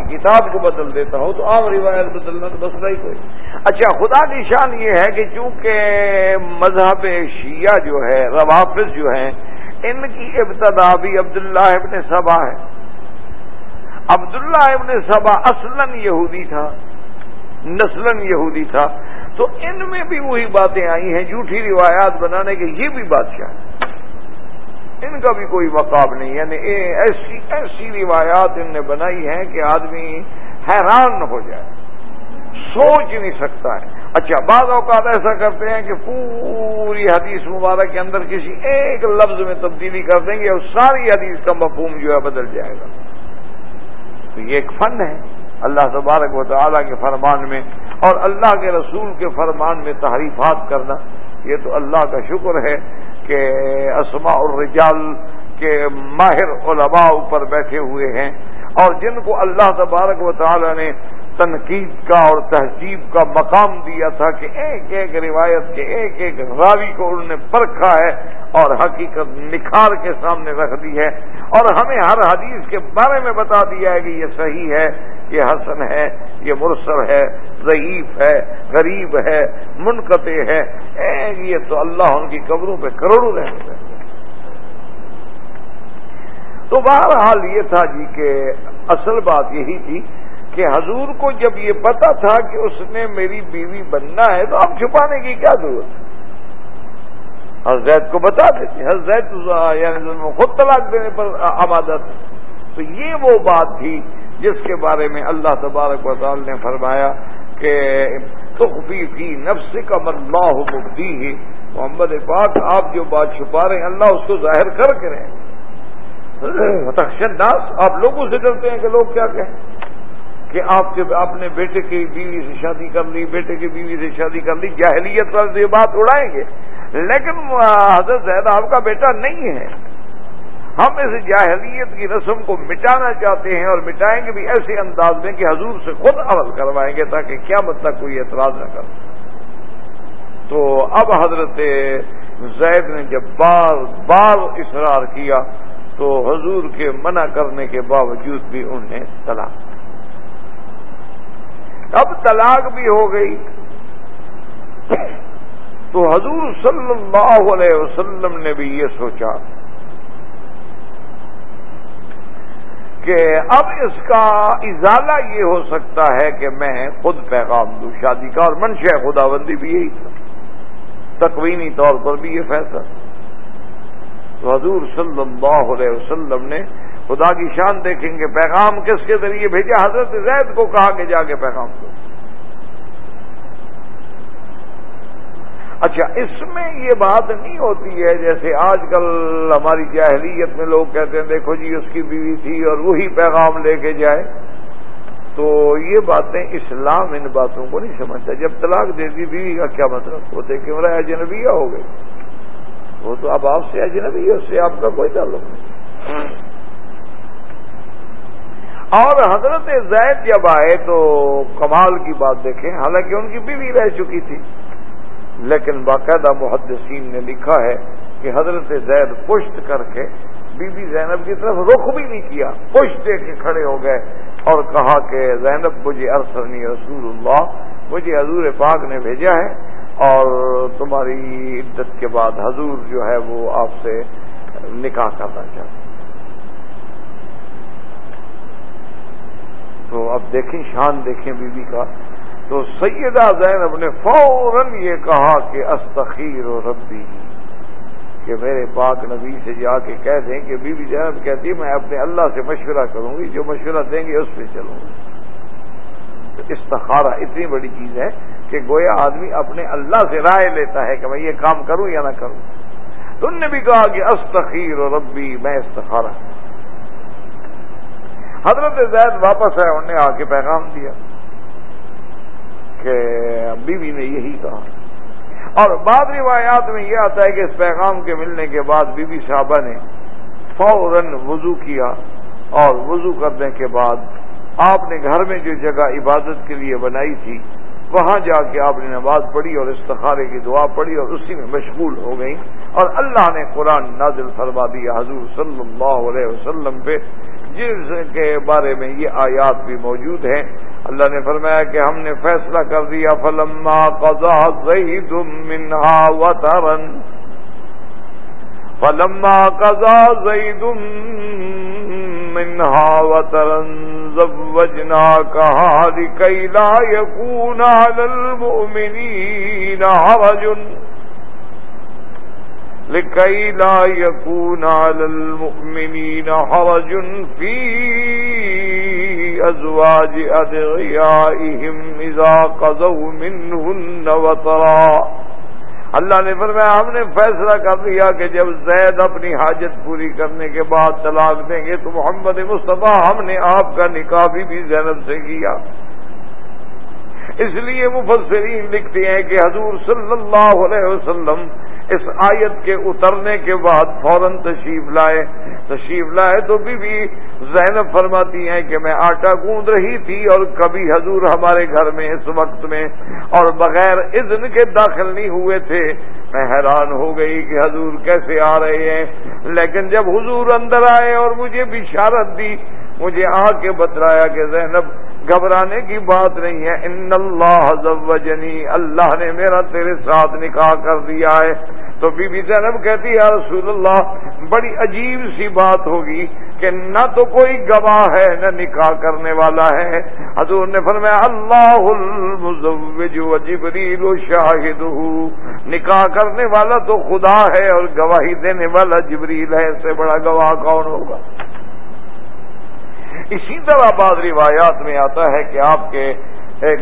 کتاب کو بدل دیتا ہو تو عام روایت بدلنا تو بس ہی کوئی۔ اچھا خدا کی شان یہ ہے کہ چونکہ مذہب شیعہ جو ہے، روافظ جو ہیں، ان کی ابتدا بھی عبداللہ ابن صبا ہے۔ عبداللہ ابن سبا اصلاً یہودی تھا، نسلاً یہودی تھا۔ تو ان میں بھی وہی باتیں آئی ہیں، جھوٹھی روایات بنانے کے یہ بھی بادشاہ ان کا بھی کوئی مقاب نہیں یعنی ایسی ایسی روایات ان نے بنائی ہیں کہ آدمی حیران ہو جائے، سوچ نہیں سکتا ہے۔ اچھا بعض اوقات ایسا کرتے ہیں کہ پوری حدیث مبارک کے اندر کسی ایک لفظ میں تبدیلی کر دیں گے اور ساری حدیث کا مفہوم جو ہے بدل جائے گا۔ تو یہ ایک فن ہے۔ اللہ تبارک و تعالیٰ کے فرمان میں اور اللہ کے رسول کے فرمان میں تحریفات کرنا، یہ تو اللہ کا شکر ہے کہ اسماء الرجال کے ماہر علماء اوپر بیٹھے ہوئے ہیں۔ اور جن کو اللہ تبارک و تعالیٰ نے تنقید کا اور تہذیب کا مقام دیا تھا کہ ایک ایک روایت کے ایک ایک راوی کو انہوں نے پرکھا ہے اور حقیقت نکھار کے سامنے رکھ دی ہے اور ہمیں ہر حدیث کے بارے میں بتا دیا ہے کہ یہ صحیح ہے، یہ حسن ہے، یہ مرسل ہے، ضعیف ہے، غریب ہے، منقطع ہے۔ یہ تو اللہ ان کی قبروں پہ کروڑوں رہتے ہیں تو بہرحال یہ تھا جی کہ اصل بات یہی تھی کہ حضور کو جب یہ پتا تھا کہ اس نے میری بیوی بننا ہے تو اب چھپانے کی کیا ضرورت ہے؟ حضرت کو بتا دیتے حضرت یعنی خود طلاق دینے پر آمادہ تھا تو یہ وہ بات تھی جس کے بارے میں اللہ تبارک وطال نے فرمایا کہ تخفی فی نفس کا اللہ مبدی ہی محمد پاک، آپ جو بات چھپا رہے ہیں، اللہ اس کو ظاہر کر کے رہے (clears throat) ناس آپ لوگوں سے ڈرتے ہیں کہ لوگ کیا کہیں۔ کہ آپ کے اپنے بیٹے کی بیوی سے شادی کر لی، بیٹے کی بیوی سے شادی کر لی، جاہلیت والے یہ بات اڑائیں گے۔ لیکن حضرت زید آپ کا بیٹا نہیں ہے۔ ہم اس جاہلیت کی رسم کو مٹانا چاہتے ہیں اور مٹائیں گے بھی ایسے انداز میں کہ حضور سے خود عمل کروائیں گے تاکہ کیا مطلب کوئی اعتراض نہ کر تو اب حضرت زید نے جب بار بار اصرار کیا تو حضور کے منع کرنے کے باوجود بھی انہیں طلاق اب طلاق بھی ہو گئی۔ تو حضور صلی اللہ علیہ وسلم نے بھی یہ سوچا کہ اب اس کا ازالہ یہ ہو سکتا ہے کہ میں خود پیغام دوں، شادی کا، اور منشا خدا بندی بھی یہی تھا۔ تقوینی طور پر بھی یہ فیصلہ۔ تو حضور صلی اللہ علیہ وسلم نے خدا کی شان دیکھیں گے، پیغام کس کے ذریعے بھیجا؟ حضرت زید کو کہا کہ جا کے پیغام دو۔ اچھا اس میں یہ بات نہیں ہوتی ہے جیسے آج کل ہماری جاہلیت میں لوگ کہتے ہیں، دیکھو جی اس کی بیوی تھی اور وہی پیغام لے کے جائے۔ تو یہ باتیں اسلام ان باتوں کو نہیں سمجھتا۔ جب طلاق دے دی، بیوی کا کیا مطلب؟ وہ دیکھے میرا اجنبیہ ہو گئی وہ تو اب آپ سے اجنبی ہے، اس سے آپ کا کوئی تعلق نہیں۔ اور حضرت زید جب آئے تو کمال کی بات دیکھیں، حالانکہ ان کی بیوی رہ چکی تھی۔ لیکن باقاعدہ محدثین نے لکھا ہے کہ حضرت زید پشت کر کے بی بی زینب کی طرف رخ بھی نہیں کیا، پشت دے کے کھڑے ہو گئے اور کہا کہ زینب، مجھے ارسرنی رسول اللہ، مجھے حضور پاک نے بھیجا ہے اور تمہاری عدت کے بعد حضور جو ہے وہ آپ سے نکاح کرنا چاہتے تو اب دیکھیں، شان دیکھیں بیوی بی کا۔ تو سیدہ زینب نے فوراً یہ کہا کہ استخیر و ربی، کہ میرے پاک نبی سے جا کے کہہ دیں کہ بی بی زینب کہتی میں اپنے اللہ سے مشورہ کروں گی، جو مشورہ دیں گے اس پہ چلوں گی۔ استخارہ اتنی بڑی چیز ہے کہ گویا آدمی اپنے اللہ سے رائے لیتا ہے کہ میں یہ کام کروں یا نہ کروں۔ تو ان نے بھی کہا کہ استخیر و ربی، میں استخارہ۔ حضرت زید واپس ہے انہوں نے آ کے پیغام دیا کہ بیوی نے یہی کہا۔ اور بعد روایات میں یہ آتا ہے کہ اس پیغام کے ملنے کے بعد بی بی صاحبہ نے فوراً وضو کیا اور وضو کرنے کے بعد آپ نے گھر میں جو جگہ عبادت کے لیے بنائی تھی، وہاں جا کے آپ نے نماز پڑھی اور استخارے کی دعا پڑھی اور اسی میں مشغول ہو گئی اور اللہ نے قرآن نازل فرما دیا حضور صلی اللہ علیہ وسلم پہ جس کے بارے میں یہ آیات بھی موجود ہیں۔ اللہ نے فرمایا کہ ہم نے فیصلہ کر دیا، فلما قضا زید منہا وطرن فلما قضا زید منہا وطرن زوجناكها لكي لا يكون على المؤمنين حرج۔ لكي لا يكون على المؤمنين حرج في أزواج أدغيائهم إذا قضوا منهن وطرا. اللہ نے فرمایا ہم نے فیصلہ کر دیا کہ جب زید اپنی حاجت پوری کرنے کے بعد طلاق دیں گے تو محمد مصطفیٰ ہم نے آپ کا نکاح بھی, بھی زینب سے کیا۔ اس لیے مفسرین لکھتے ہیں کہ حضور صلی اللہ علیہ وسلم اس آیت کے اترنے کے بعد فوراً تشریف لائے۔ تشریف لائے تو بی بی زینب فرماتی ہیں کہ میں آٹا گوند رہی تھی اور کبھی حضور ہمارے گھر میں اس وقت میں اور بغیر اذن کے داخل نہیں ہوئے تھے۔ میں حیران ہو گئی کہ حضور کیسے آ رہے ہیں۔ لیکن جب حضور اندر آئے اور مجھے بشارت دی، مجھے آ کے بتلایا کہ زینب گھبرانے کی بات نہیں ہے۔ ان اللہ زوجنی اللہ نے میرا تیرے ساتھ نکاح کر دیا ہے۔ تو بی بی زینب کہتی ہے رسول اللہ، بڑی عجیب سی بات ہوگی کہ نہ تو کوئی گواہ ہے، نہ نکاح کرنے والا ہے۔ حضور نے فرمایا، اللہ المزوج و جبریل شاہد نکاح کرنے والا تو خدا ہے اور گواہی دینے والا جبریل ہے۔ اس سے بڑا گواہ کون ہوگا؟ اسی طرح بعض روایات میں آتا ہے کہ آپ کے ایک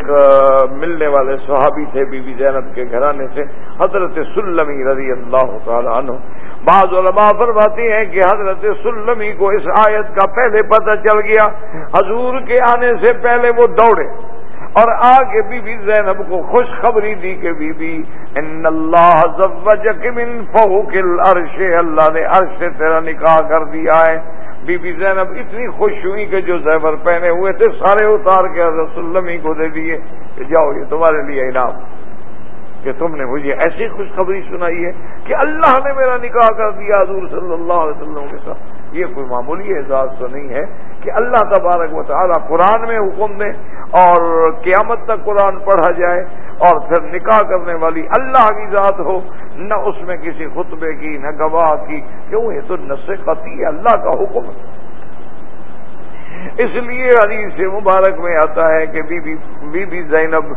ملنے والے صحابی تھے، بی بی زینب کے گھرانے سے، حضرت سلمی رضی اللہ تعالیٰ عنہ۔ بعض علماء فرماتی ہیں کہ حضرت سلمی کو اس آیت کا پہلے پتہ چل گیا۔ حضور کے آنے سے پہلے وہ دوڑے اور آگے بی بی زینب کو خوشخبری دی کہ بی بی، ان اللہ من فوق العرش، اللہ نے عرش سے تیرا نکاح کر دیا ہے۔ بی بی زینب اتنی خوش ہوئی کہ جو زیور پہنے ہوئے تھے، سارے اتار کے حضرت ہی کو دے دیے کہ جاؤ، یہ تمہارے لیے انعام کہ تم نے مجھے ایسی خوشخبری سنائی ہے کہ اللہ نے میرا نکاح کر دیا حضور صلی اللہ علیہ وسلم کے ساتھ۔ یہ کوئی معمولی اعزاز تو نہیں ہے۔ کہ اللہ تبارک و تعالیٰ قرآن میں حکم دے اور قیامت تک قرآن پڑھا جائے اور پھر نکاح کرنے والی اللہ کی ذات ہو نہ اس میں کسی خطبے کی نہ گواہ کی کیوں؟ یہ تو قطعی ہے اللہ کا حکم اس لیے علی سے مبارک میں آتا ہے کہ بی بی, بی, بی زینب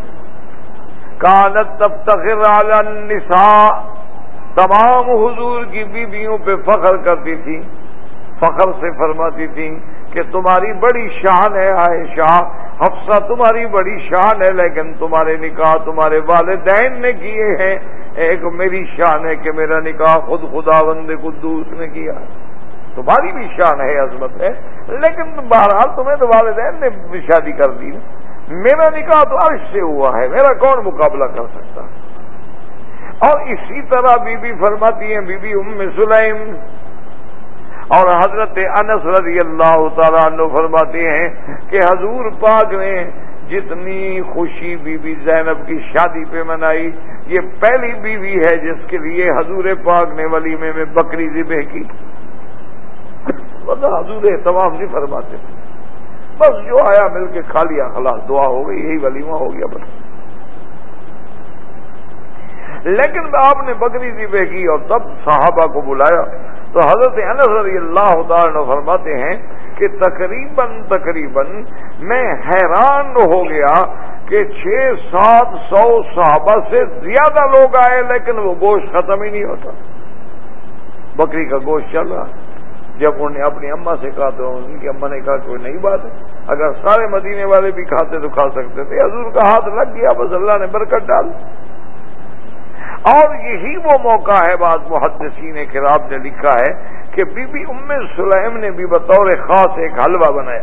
کانت تب تخر النساء تمام حضور کی بیویوں پہ فخر کرتی تھی فخر سے فرماتی تھی کہ تمہاری بڑی شان ہے عائشہ، حفصہ تمہاری بڑی شان ہے، لیکن تمہارے نکاح تمہارے والدین نے کیے ہیں۔ ایک میری شان ہے کہ میرا نکاح خود خدا بند قدوس نے کیا۔ تمہاری بھی شان ہے، عظمت ہے، لیکن بہرحال تمہیں تو والدین نے شادی کر دی۔ میرا نکاح تو عرش سے ہوا ہے، میرا کون مقابلہ کر سکتا؟ اور اسی طرح بی بی فرماتی ہیں بی بی ام سلیم اور حضرت انس رضی اللہ تعالیٰ عنہ فرماتے ہیں کہ حضور پاک نے جتنی خوشی بی بی زینب کی شادی پہ منائی، یہ پہلی بیوی ہے جس کے لیے حضور پاک نے ولیمے میں بکری ذبح کی۔ مطلب حضور تمام نہیں فرماتے۔ بس جو آیا مل کے کھا لیا، خلاص دعا ہو گئی، یہی ولیمہ ہو گیا بس۔ لیکن آپ نے بکری ذبح کی اور تب صحابہ کو بلایا۔ تو حضرت انس رضی اللہ تعالی فرماتے ہیں کہ تقریباً تقریباً میں حیران ہو گیا کہ چھ سات سو صحابہ سے زیادہ لوگ آئے لیکن وہ گوشت ختم ہی نہیں ہوتا۔ بکری کا گوشت چل رہا۔ جب انہوں نے اپنی اما سے کہا تو ان کی اما نے کہا کوئی نئی بات ہے۔ اگر سارے مدینے والے بھی کھاتے تو کھا سکتے تھے۔ حضور کا ہاتھ لگ گیا، بس اللہ نے برکت ڈال اور یہی وہ موقع ہے بعض محدثین کراب نے لکھا ہے کہ بی بی ام سلیم نے بھی بطور خاص ایک حلوہ بنایا۔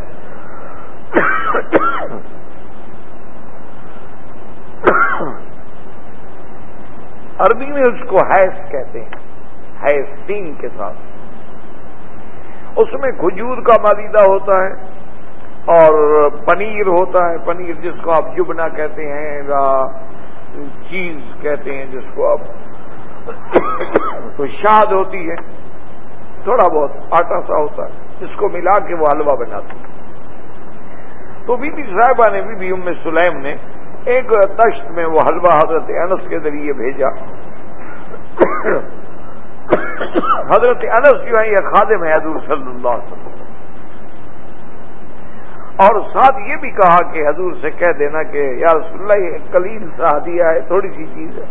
عربی میں اس کو حیث کہتے ہیں حیث تین کے ساتھ۔ اس میں کھجور کا مالیدہ ہوتا ہے اور پنیر ہوتا ہے۔ پنیر جس کو آپ جبنا کہتے ہیں یا چیز کہتے ہیں جس کو آپ تو شاد ہوتی ہے، تھوڑا بہت آٹا سا ہوتا ہے، اس کو ملا کے وہ حلوہ بناتے ہیں۔ تو بی بی صاحبہ نے، بی بی ام سلیم نے ایک تشت میں وہ حلوہ حضرت انس کے ذریعے بھیجا۔ حضرت انس جو ہے یہ خادم ہے حضور صلی اللہ علیہ وسلم۔ اور ساتھ یہ بھی کہا کہ حضور سے کہہ دینا کہ یا رسول اللہ، یہ کلیل سا دیا ہے، تھوڑی سی چیز ہے۔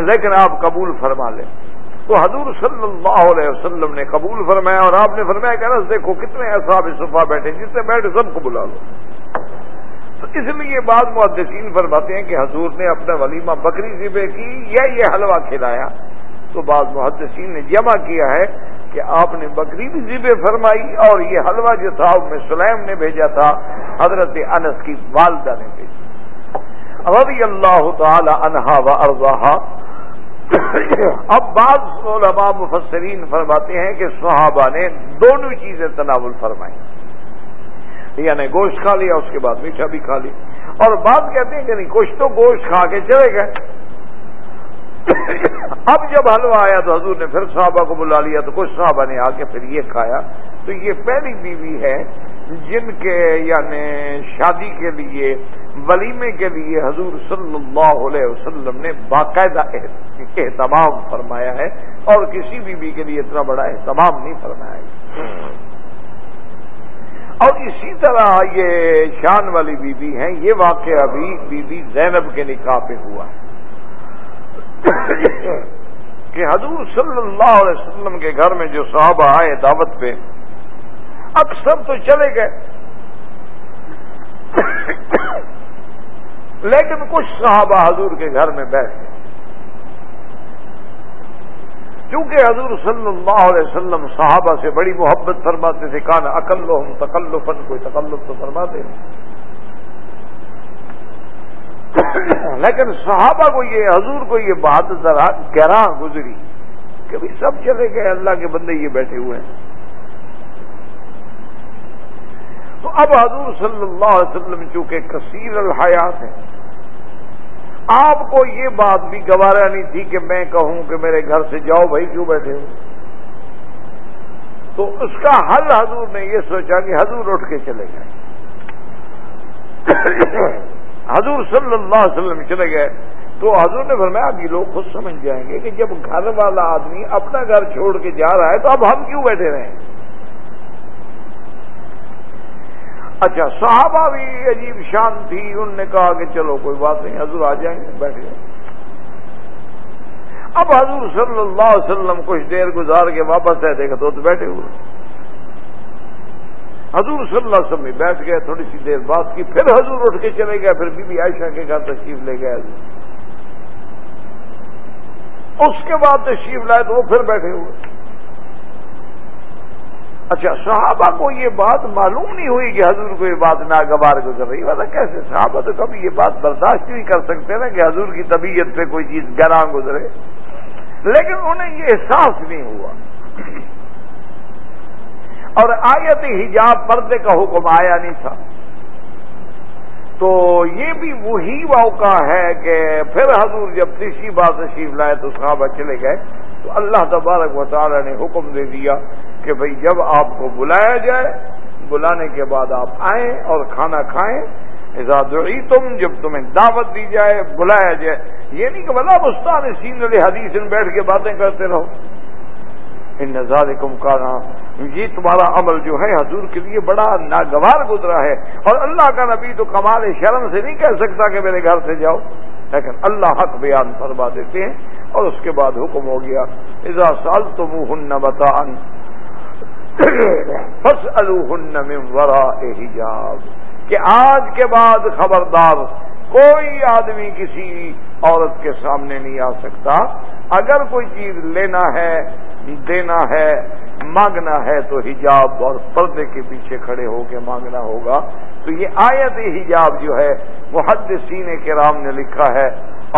لیکن آپ قبول فرما لیں۔ تو حضور صلی اللہ علیہ وسلم نے قبول فرمایا اور آپ نے فرمایا کہ انس دیکھو کتنے اصحاب صفا بیٹھے جس سے بیٹھے سب کو بلا لو۔ تو اس لیے بعض محدثین فرماتے ہیں کہ حضور نے اپنا ولیمہ بکری ذبے کی یا یہ حلوہ کھلایا۔ تو بعض محدثین نے جمع کیا ہے کہ آپ نے بکری بھی ذبح فرمائی اور یہ حلوہ جو تھا میں سلیم نے بھیجا تھا، حضرت انس کی والدہ نے بھیجا۔ رضی اللہ تعالی عنہا و ارضاہا۔ اب بعض علماء مفسرین فرماتے ہیں کہ صحابہ نے دونوں چیزیں تناول فرمائی۔ یعنی گوشت کھا لیا، اس کے بعد میٹھا بھی کھا لیا۔ اور بات کہتے ہیں کہ نہیں، کچھ تو گوشت کھا کے چلے گئے۔ اب جب حلوہ آیا تو حضور نے پھر صحابہ کو بلا لیا تو کچھ صحابہ نے آ کے پھر یہ کھایا۔ تو یہ پہلی بیوی ہے جن کے یعنی شادی کے لیے، ولیمے کے لیے حضور صلی اللہ علیہ وسلم نے باقاعدہ اہتمام فرمایا ہے اور کسی بیوی کے لیے اتنا بڑا اہتمام نہیں فرمایا اور اسی طرح یہ شان والی بیوی ہیں یہ واقعہ بھی بی بی زینب کے نکاح پہ ہوا۔ ہے کہ حضور صلی اللہ علیہ وسلم کے گھر میں جو صحابہ آئے دعوت پہ، اکثر تو چلے گئے۔ لیکن کچھ صحابہ حضور کے گھر میں بیٹھ گئے۔ کیونکہ حضور صلی اللہ علیہ وسلم صحابہ سے بڑی محبت فرماتے تھے کان اکلو ہم تکلفن، کوئی تکلف تو فرماتے۔ لیکن صحابہ کو یہ، حضور کو یہ بات ذرا گراں گزری کہ بھی سب چلے گئے، اللہ کے بندے یہ بیٹھے ہوئے ہیں۔ تو اب حضور صلی اللہ علیہ وسلم چونکہ کثیر الحیات ہیں، آپ کو یہ بات بھی گوارا نہیں تھی کہ میں کہوں کہ میرے گھر سے جاؤ بھائی کیوں بیٹھے ہو؟ تو اس کا حل حضور نے یہ سوچا کہ حضور اٹھ کے چلے گئے حضور صلی اللہ علیہ وسلم چلے گئے تو حضور نے فرمایا اب یہ لوگ خود سمجھ جائیں گے کہ جب گھر والا آدمی اپنا گھر چھوڑ کے جا رہا ہے تو اب ہم کیوں بیٹھے رہے اچھا صحابہ بھی عجیب شان تھی، انہوں نے کہا کہ چلو کوئی بات نہیں، حضور آ جائیں گے، بیٹھ جائیں اب حضور صلی اللہ علیہ وسلم کچھ دیر گزار کے واپس آئے، دیکھا تو بیٹھے ہوئے۔ حضور صلی اللہ علیہ وسلم بیٹھ گئے، تھوڑی سی دیر بات کی، پھر حضور اٹھ کے چلے گئے، پھر بی بی عائشہ کے گھر تشریف لے گئے۔ اس کے بعد تشریف لائے تو وہ پھر بیٹھے ہوئے۔ اچھا صحابہ کو یہ بات معلوم نہیں ہوئی کہ حضور کو یہ بات ناگوار گزر رہی۔ والا کیسے؟ صحابہ تو کبھی یہ بات برداشت نہیں کر سکتے نا کہ حضور کی طبیعت پہ کوئی چیز گراں گزرے۔ لیکن انہیں یہ احساس نہیں ہوا۔ اور آیت حجاب پردے کا حکم آیا نہیں تھا۔ تو یہ بھی وہی موقع ہے کہ پھر حضور جب تیسری بار تشریف لائے تو صحابہ چلے گئے، تو اللہ تبارک و تعالی نے حکم دے دیا کہ بھئی جب آپ کو بلایا جائے، بلانے کے بعد آپ آئیں اور کھانا کھائیں۔ ازادی تم جب تمہیں دعوت دی جائے، بلایا جائے۔ یہ نہیں کہ بلا مستان سین علی حدیث بیٹھ کے باتیں کرتے رہو۔ ان نظار کم کا یہ تمہارا عمل جو ہے حضور کے لیے بڑا ناگوار گزرا ہے اور اللہ کا نبی تو کمال شرم سے نہیں کہہ سکتا کہ میرے گھر سے جاؤ، لیکن اللہ حق بیان فرما دیتے ہیں اور اس کے بعد حکم ہو گیا ازا سال تو منہ بتا بس الحن ورا حجاب، کہ آج کے بعد خبردار کوئی آدمی کسی عورت کے سامنے نہیں آ سکتا، اگر کوئی چیز لینا ہے دینا ہے، مانگنا ہے تو حجاب اور پردے کے پیچھے کھڑے ہو کے مانگنا ہوگا۔ تو یہ آیت حجاب جو ہے وہ حد سین کرام نے لکھا ہے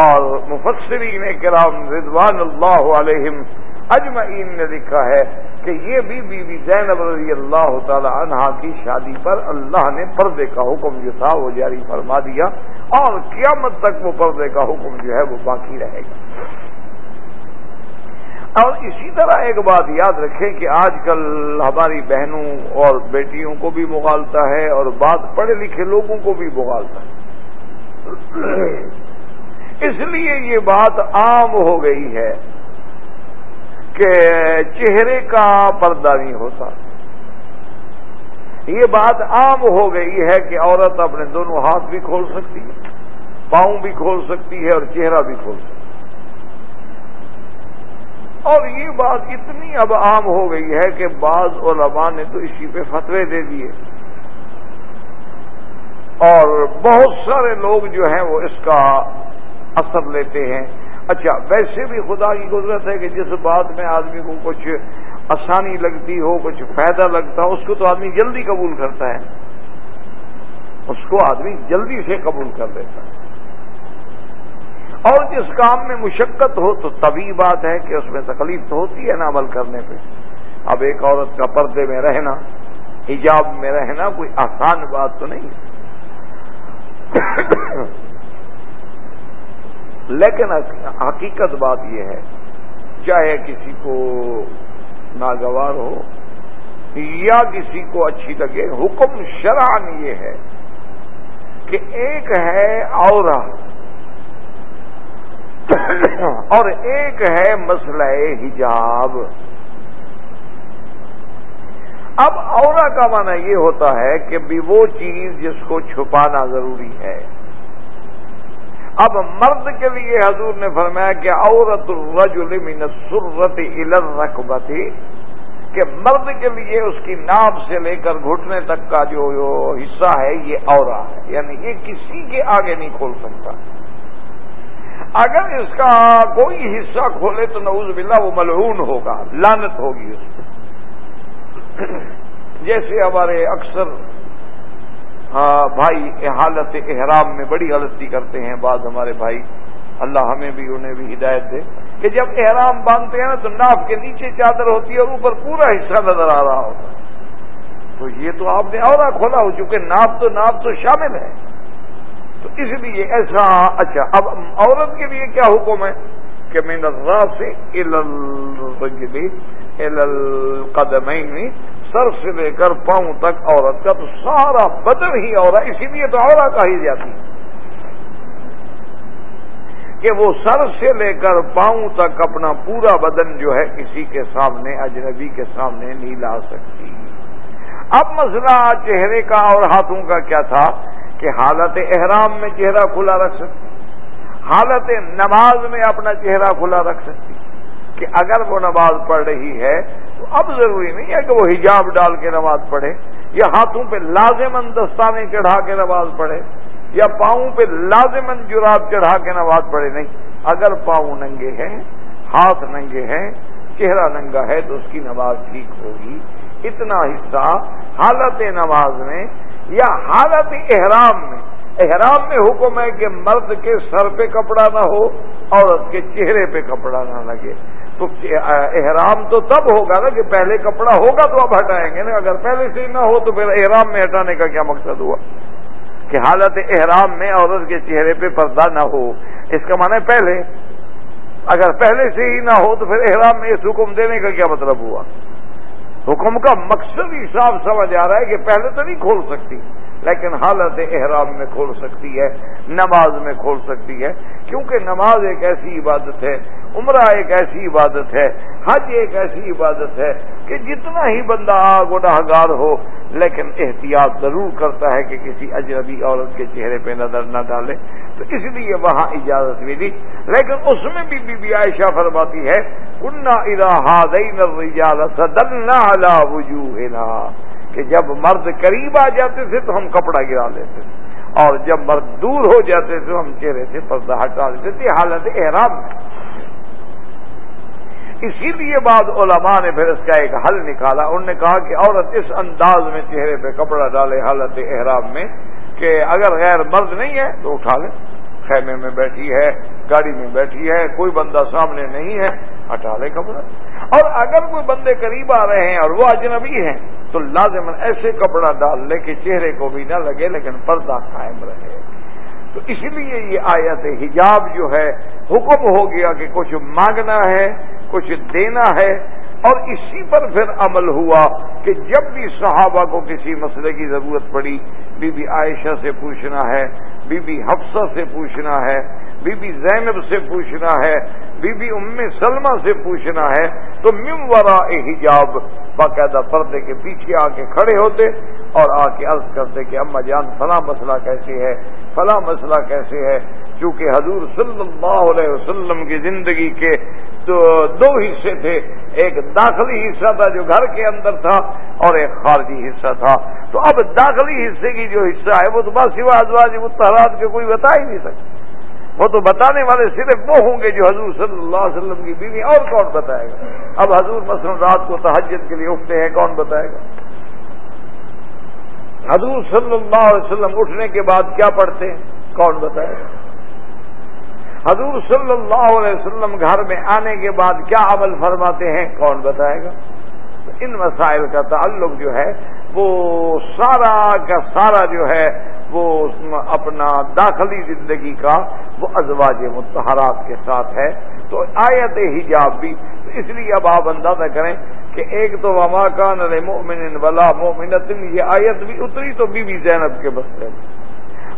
اور مفسرین کرام رضوان اللہ علیہم اجمعین نے لکھا ہے کہ یہ بھی بی بی زینب رضی اللہ تعالی عنہا کی شادی پر اللہ نے پردے کا حکم جو تھا وہ جاری فرما دیا اور قیامت تک وہ پردے کا حکم جو ہے وہ باقی رہے گا۔ اور اسی طرح ایک بات یاد رکھیں کہ آج کل ہماری بہنوں اور بیٹیوں کو بھی مغالتا ہے اور بات پڑھے لکھے لوگوں کو بھی مغالتا ہے۔ اس لیے یہ بات عام ہو گئی ہے کہ چہرے کا پردہ نہیں ہوتا۔ یہ بات عام ہو گئی ہے کہ عورت اپنے دونوں ہاتھ بھی کھول سکتی ہے، پاؤں بھی کھول سکتی ہے اور چہرہ بھی کھول سکتی ہے۔ اور یہ بات اتنی اب عام ہو گئی ہے کہ بعض علماء نے تو اسی پہ فتوے دے دیے۔ اور بہت سارے لوگ جو ہیں وہ اس کا اثر لیتے ہیں۔ اچھا ویسے بھی خدا کی قدرت ہے کہ جس بات میں آدمی کو کچھ آسانی لگتی ہو، کچھ فائدہ لگتا ہو، اس کو تو آدمی جلدی قبول کرتا ہے۔ اس کو آدمی جلدی سے قبول کر لیتا ہے۔ اور جس کام میں مشقت ہو تو تبھی بات ہے کہ اس میں تکلیف تو ہوتی ہے نا عمل کرنے پہ۔ اب ایک عورت کا پردے میں رہنا، حجاب میں رہنا کوئی آسان بات تو نہیں لیکن حقیقت بات یہ ہے، چاہے کسی کو ناگوار ہو یا کسی کو اچھی لگے، حکم شران یہ ہے کہ ایک ہے اور اور ایک ہے مسئلہ حجاب۔ اب اور کا معنی یہ ہوتا ہے کہ بھی وہ چیز جس کو چھپانا ضروری ہے۔ اب مرد کے لیے حضور نے فرمایا کہ عورت الرجل من سرت الرقبتی کہ مرد کے لیے اس کی ناپ سے لے کر گھٹنے تک کا جو حصہ ہے، یہ اورا ہے۔ یعنی یہ کسی کے آگے نہیں کھول سکتا۔ اگر اس کا کوئی حصہ کھولے تو نعوذ باللہ وہ ملعون ہوگا لانت ہوگی اس پہ۔ (clears throat) جیسے ہمارے اکثر بھائی حالت احرام میں بڑی غلطی کرتے ہیں بعض ہمارے بھائی۔ اللہ ہمیں بھی، انہیں بھی ہدایت دے۔ کہ جب احرام باندھتے ہیں نا تو ناف کے نیچے چادر ہوتی ہے اور اوپر پورا حصہ نظر آ رہا ہوتا ہے۔ تو یہ تو آپ نے اور کھولا ہو چکے ناپ تو ناپ تو شامل ہے۔ تو اس لیے ایسا اچھا اب عورت کے لیے کیا حکم ہے؟ کہ میں نظر سے قدمئی سر سے لے کر پاؤں تک عورت کا، تو سارا بدن ہی عورت، اسی لیے تو عورت کہی جاتی۔ کہ وہ سر سے لے کر پاؤں تک اپنا پورا بدن جو ہے، کسی کے سامنے، اجنبی کے سامنے نہیں لا سکتی۔ اب مسئلہ چہرے کا اور ہاتھوں کا کیا تھا؟ کہ حالت احرام میں چہرہ کھلا رکھ سکتی، حالت نماز میں اپنا چہرہ کھلا رکھ سکتی، کہ اگر وہ نماز پڑھ رہی ہے تو اب ضروری نہیں ہے کہ وہ حجاب ڈال کے نماز پڑھے، یا ہاتھوں پہ لازمن دستانے چڑھا کے نماز پڑھے، یا پاؤں پہ لازمن جراب چڑھا کے نماز پڑھے، نہیں، اگر پاؤں ننگے ہیں، ہاتھ ننگے ہیں، چہرہ ننگا ہے تو اس کی نماز ٹھیک ہوگی۔ اتنا حصہ حالت نماز میں یا حالت احرام میں احرام میں حکم ہے کہ مرد کے سر پہ کپڑا نہ ہو، عورت کے چہرے پہ کپڑا نہ لگے۔ تو احرام تو تب ہوگا نا کہ پہلے کپڑا ہوگا تو اب ہٹائیں گے نا۔ اگر پہلے سے نہ ہو تو پھر احرام میں ہٹانے کا کیا مقصد ہوا؟ کہ حالت احرام میں عورت کے چہرے پہ پردہ نہ ہو۔ اس کا معنی پہلے۔ اگر پہلے سے ہی نہ ہو تو پھر احرام میں اس حکم دینے کا کیا مطلب ہوا؟ حکم کا مقصد ہی صاف سمجھ آ رہا ہے کہ پہلے تو نہیں کھول سکتی۔ لیکن حالت احرام میں کھول سکتی ہے، نماز میں کھول سکتی ہے۔ کیونکہ نماز ایک ایسی عبادت ہے، عمرہ ایک ایسی عبادت ہے، حج ایک ایسی عبادت ہے کہ جتنا ہی بندہ گناہ گار ہو، لیکن احتیاط ضرور کرتا ہے کہ کسی اجنبی عورت کے چہرے پہ نظر نہ ڈالے۔ تو اس لیے وہاں اجازت ملی۔ لیکن اس میں بھی بی بی عائشہ فرماتی ہے کنہ ارا سدلنا وجوہنا کہ جب مرد قریب آ جاتے تھے تو ہم کپڑا گرا لیتے تھے۔ اور جب مرد دور ہو جاتے تھے تو ہم چہرے سے پردہ ہٹا دیتے تھے۔ حالت احرام میں اسی لیے بعد علماء نے پھر اس کا ایک حل نکالا۔ انہوں نے کہا کہ عورت اس انداز میں چہرے پہ کپڑا ڈالے حالت احرام میں کہ اگر غیر مرد نہیں ہے تو اٹھا لے۔ خیمے میں بیٹھی ہے، گاڑی میں بیٹھی ہے، کوئی بندہ سامنے نہیں ہے، ہٹا لے کپڑا۔ اور اگر کوئی بندے قریب آ رہے ہیں اور وہ اجنبی ہیں تو لازم ایسے کپڑا ڈال لے کہ چہرے کو بھی نہ لگے لیکن پردہ قائم رہے۔ تو اس لیے یہ آیت حجاب جو ہے، حکم ہو گیا کہ کچھ مانگنا ہے، کچھ دینا ہے۔ اور اسی پر پھر عمل ہوا کہ جب بھی صحابہ کو کسی مسئلے کی ضرورت پڑی، بی بی عائشہ سے پوچھنا ہے، بی بی حفصہ سے پوچھنا ہے، بی بی زینب سے پوچھنا ہے، بی بی ام سلمہ سے پوچھنا ہے، تو ممورا حجاب باقاعدہ پردے کے پیچھے آ کے کھڑے ہوتے اور آ کے عرض کرتے کہ اما جان، فلاں مسئلہ کیسے ہے؟ فلاں مسئلہ کیسے ہے؟ چونکہ حضور صلی اللہ علیہ وسلم کی زندگی کے تو دو حصے تھے، ایک داخلی حصہ تھا جو گھر کے اندر تھا اور ایک خارجی حصہ تھا۔ تو اب داخلی حصے کی جو حصہ ہے، وہ تو بس سوا ازواج متحرات کے کوئی بتا ہی نہیں سکتا۔ وہ تو بتانے والے صرف وہ ہوں گے جو حضور صلی اللہ علیہ وسلم کی بیوی اور کون بتائے گا؟ اب حضور مثلا رات کو تحجد کے لیے اٹھتے ہیں، کون بتائے گا؟ حضور صلی اللہ علیہ وسلم اٹھنے کے بعد کیا پڑھتے ہیں؟ کون بتائے گا؟ حضور صلی اللہ علیہ وسلم گھر میں آنے کے بعد کیا عمل فرماتے ہیں؟ کون بتائے گا؟ ان مسائل کا تعلق جو ہے وہ سارا کا سارا جو ہے وہ اپنا داخلی زندگی کا وہ ازواج متحرات کے ساتھ ہے۔ تو آیت حجاب بھی اس لیے اب آپ اندازہ کریں کہ ایک تو وما کا مومن ولا مومنتن یہ آیت بھی اتری تو بی بی زینب کے مسئلے میں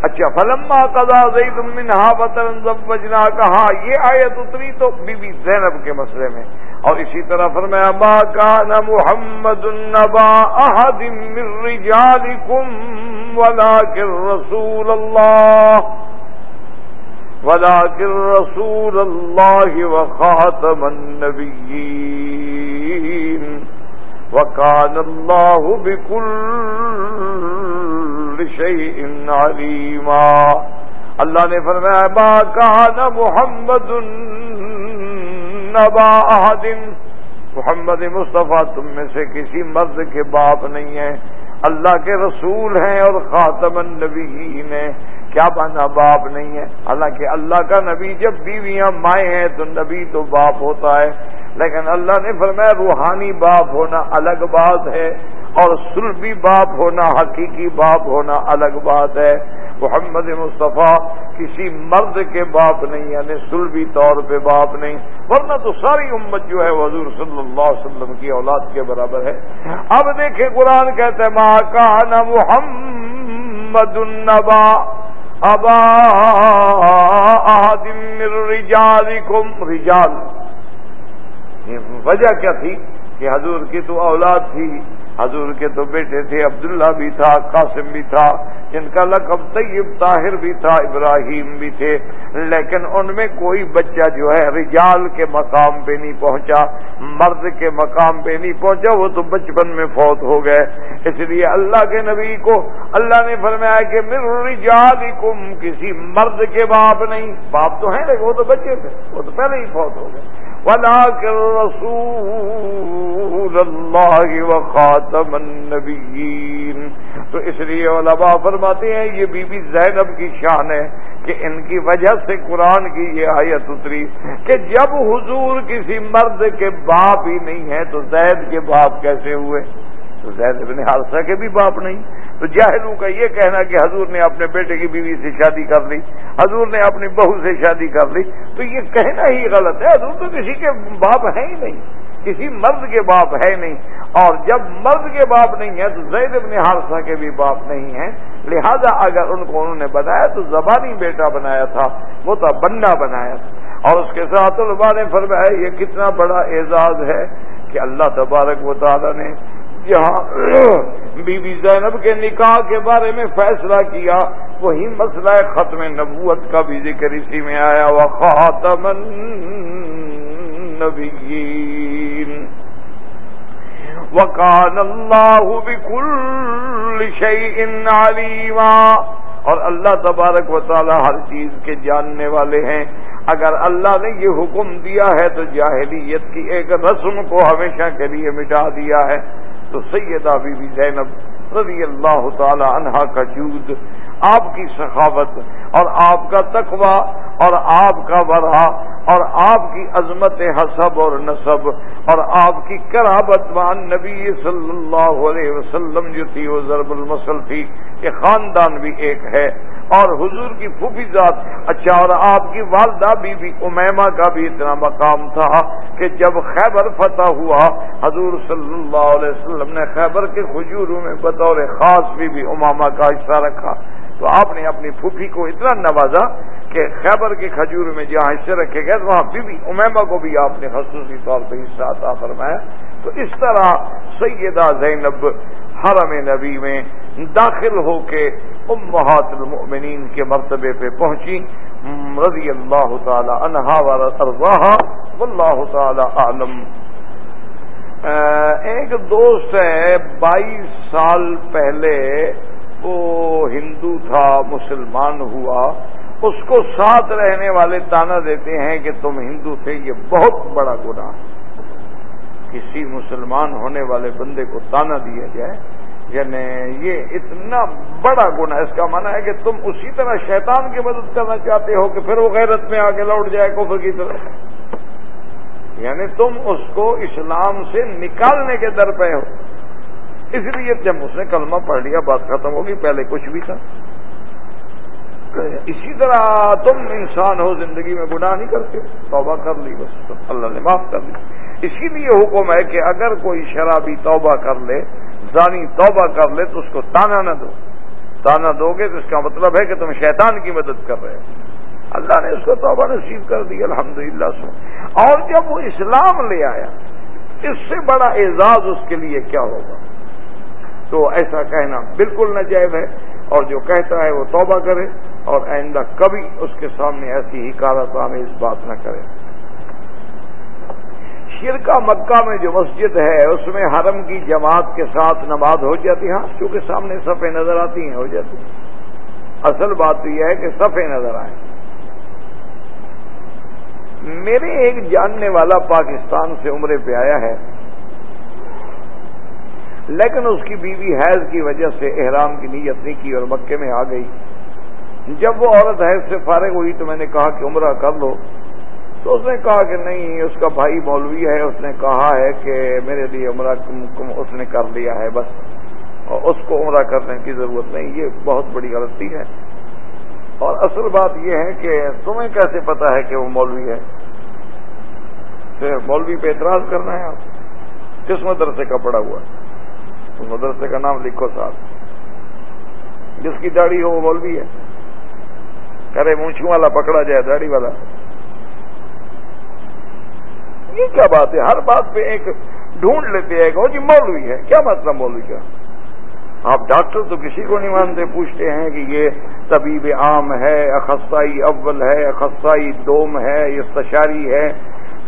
اچھا فلما قضا زید منها بطن زوجنا کہا یہ آیت اتری تو بی بی زینب کے مسئلے میں۔ اور اسی طرح فرمایا، ما کان محمد النبا احد من رجالکم ولكن رسول اللہ. ولكن رسول الله وخاتم النبيين وكان الله بكل علیما. اللہ نے فرمایا با کہا محمد النبا نبا احدن۔ محمد مصطفیٰ، تم میں سے کسی مرد کے باپ نہیں ہے اللہ کے رسول ہیں اور خاتم النبیین ہیں۔ کیا بنا باپ نہیں ہے؟ حالانکہ اللہ کا نبی جب بیویاں مائیں ہیں تو نبی تو باپ ہوتا ہے۔ لیکن اللہ نے فرمایا روحانی باپ ہونا الگ بات ہے اور سلبی باپ ہونا حقیقی باپ ہونا الگ بات ہے۔ محمد مصطفیٰ کسی مرد کے باپ نہیں یعنی سلبی طور پہ باپ نہیں۔ ورنہ تو ساری امت جو ہے حضور صلی اللہ علیہ وسلم کی اولاد کے برابر ہے۔ اب دیکھیں قرآن کہتے ماں کا نا محمد النبا ابا رجال. یہ وجہ کیا تھی کہ حضور کی تو اولاد تھی؟ حضور کے تو بیٹے تھے، عبداللہ بھی تھا، قاسم بھی تھا، جن کا لقب طیب طاہر بھی تھا، ابراہیم بھی تھے، لیکن ان میں کوئی بچہ جو ہے رجال کے مقام پہ نہیں پہنچا، مرد کے مقام پہ نہیں پہنچا، وہ تو بچپن میں فوت ہو گئے۔ اس لیے اللہ کے نبی کو اللہ نے فرمایا کہ مر رجال کسی مرد کے باپ نہیں، باپ تو ہیں لیکن وہ تو بچے تھے، وہ تو پہلے ہی فوت ہو گئے۔ ولكن رسول اللہ وخاتم النبیین تو اس لیے علماء فرماتے ہیں، یہ بی بی زینب کی شان ہے کہ ان کی وجہ سے قرآن کی یہ آیت اتری کہ جب حضور کسی مرد کے باپ ہی نہیں ہے تو زید کے باپ کیسے ہوئے؟ تو زید ابن حادثہ کے بھی باپ نہیں۔ تو جاہلوں کا یہ کہنا کہ حضور نے اپنے بیٹے کی بیوی سے شادی کر لی، حضور نے اپنی بہو سے شادی کر لی، تو یہ کہنا ہی غلط ہے۔ حضور تو کسی کے باپ ہے ہی نہیں، کسی مرد کے باپ ہے نہیں۔ اور جب مرد کے باپ نہیں ہے تو زید ابن حادثہ کے بھی باپ نہیں ہیں۔ لہذا اگر ان کو انہوں نے بنایا تو زبانی بیٹا بنایا تھا وہ تو بننا بنایا تھا۔ اور اس کے ساتھ علماء نے فرمایا، یہ کتنا بڑا اعزاز ہے کہ اللہ تبارک و تعالیٰ نے جہاں بی بی زینب کے نکاح کے بارے میں فیصلہ کیا، وہی مسئلہ ختم نبوت کا بھی ذکر اسی میں آیا وہ خاتم وکان اللہ بكل شيء عليما۔ اور اللہ تبارک و تعالی ہر چیز کے جاننے والے ہیں۔ اگر اللہ نے یہ حکم دیا ہے تو جاہلیت کی ایک رسم کو ہمیشہ کے لیے مٹا دیا ہے۔ تو سیدہ بی بی زینب رضی اللہ تعالی عنہا کا جود، آپ کی سخاوت اور آپ کا تقوی اور آپ کا برا اور آپ کی عظمت حسب اور نصب اور آپ کی کرابت مان نبی صلی اللہ علیہ وسلم جو تھی وہ ضرب المسل تھی، کہ خاندان بھی ایک ہے۔ اور حضور کی پھوپھی ذات اچھا اور آپ کی والدہ بی بی امیمہ کا بھی اتنا مقام تھا کہ جب خیبر فتح ہوا، حضور صلی اللہ علیہ وسلم نے خیبر کے خجوروں میں بطور خاص بی بی امامہ کا حصہ رکھا۔ تو آپ نے اپنی پھوپھی کو اتنا نوازا کہ خیبر کے کھجور میں جہاں حصے رکھے گئے، وہاں بی بی امیما کو بھی آپ نے خصوصی طور پہ حصہ عطا فرمایا۔ تو اس طرح سیدہ زینب حرم نبی میں داخل ہو کے امہات المؤمنین کے مرتبے پہ پہنچی۔ رضی اللہ تعالی عنہا واللہ تعالی عالم ایک دوست ہے، بائیس سال پہلے وہ ہندو تھا، مسلمان ہوا۔ اس کو ساتھ رہنے والے تانا دیتے ہیں کہ تم ہندو تھے، یہ بہت بڑا گناہ۔ کسی مسلمان ہونے والے بندے کو تانا دیا جائے۔ یعنی یہ اتنا بڑا گناہ اس کا مانا ہے کہ تم اسی طرح شیطان کی مدد کرنا چاہتے ہو کہ پھر وہ غیرت میں آگے لوٹ جائے، کفر کی طرح یعنی تم اس کو اسلام سے نکالنے کے در پہ ہو۔ اس لیے جب اس نے کلمہ پڑھ لیا، بات ختم ہوگی، پہلے کچھ بھی تھا۔ اسی طرح تم انسان ہو، زندگی میں گناہ نہیں کرتے، توبہ کر لی، بس اللہ نے معاف کر لی اسی لیے حکم ہے کہ اگر کوئی شرابی توبہ کر لے زانی توبہ کر لے تو اس کو تانا نہ دو۔ تانا دو گے تو اس کا مطلب ہے کہ تم شیطان کی مدد کر رہے ہو۔ اللہ نے اس کو توبہ نصیب کر دی الحمد للہ اور جب وہ اسلام لے آیا، اس سے بڑا اعزاز اس کے لیے کیا ہوگا؟ تو ایسا کہنا بالکل ناجائز ہے۔ اور جو کہتا ہے وہ توبہ کرے، اور آئندہ کبھی اس کے سامنے ایسی ہی کارت آمیز بات نہ کرے۔ شرکا مکہ میں جو مسجد ہے، اس میں حرم کی جماعت کے ساتھ نماز ہو جاتی ہاں کیونکہ سامنے صفے نظر آتی ہیں، ہو جاتی۔ اصل بات تو یہ ہے کہ صفے نظر آئے میرے ایک جاننے والا پاکستان سے عمرے پہ آیا ہے، لیکن اس کی بیوی حیض کی وجہ سے احرام کی نیت نہیں کی اور مکے میں آ گئی۔ جب وہ عورت حیض سے فارغ ہوئی تو میں نے کہا کہ عمرہ کر لو۔ تو اس نے کہا کہ نہیں، اس کا بھائی مولوی ہے، اس نے کہا ہے کہ میرے لیے عمرہ اس نے کر لیا ہے، بس۔ اور اس کو عمرہ کرنے کی ضرورت نہیں، یہ بہت بڑی غلطی ہے۔ اور اصل بات یہ ہے کہ تمہیں کیسے پتا ہے کہ وہ مولوی ہے؟ مولوی پہ اعتراض کرنا ہے۔ آپ کس مدرسے کا پڑا ہوا؟ مدرسے کا نام لکھو صاحب۔ جس کی داڑھی ہو وہ مولوی ہے۔ کرے مونچھوں والا پکڑا جائے، داڑھی والا۔ یہ کیا بات ہے؟ ہر بات پہ ایک ڈھونڈ لیتے ہیں کہ جی مولوی ہے۔ کیا مطلب مولوی کا؟ آپ ڈاکٹر تو کسی کو نہیں مانتے، پوچھتے ہیں کہ یہ طبیب عام ہے، اخصائی اول ہے، اخصائی دوم ہے، یہ ہے۔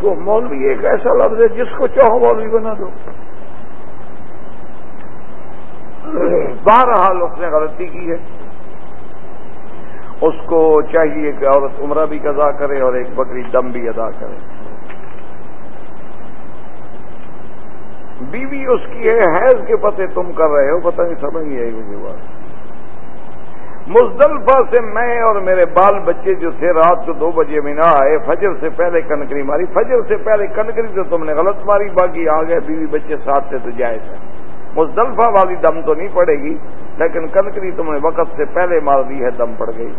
تو مولوی ایک ایسا لفظ ہے جس کو چاہو مولوی بنا دو۔ بہرحال اس نے غلطی کی ہے۔ اس کو چاہیے کہ عورت عمرہ بھی ادا کرے اور ایک بکری دم بھی ادا کرے۔ بیوی اس کی ہے، حیض کے پتے تم کر رہے ہو، پتہ نہیں سمجھ نہیں آئی مجھے بات۔ مزدلفہ سے میں اور میرے بال بچے جو تھے، رات کو دو بجے میں نہ آئے، فجر سے پہلے کنکری ماری۔ فجر سے پہلے کنکری تو تم نے غلط ماری، باقی آ گئے بیوی بچے ساتھ تھے تو جائز ہے۔ مزدلفہ والی دم تو نہیں پڑے گی، لیکن کنکری تم نے وقت سے پہلے مار دی ہے، دم پڑ گئی۔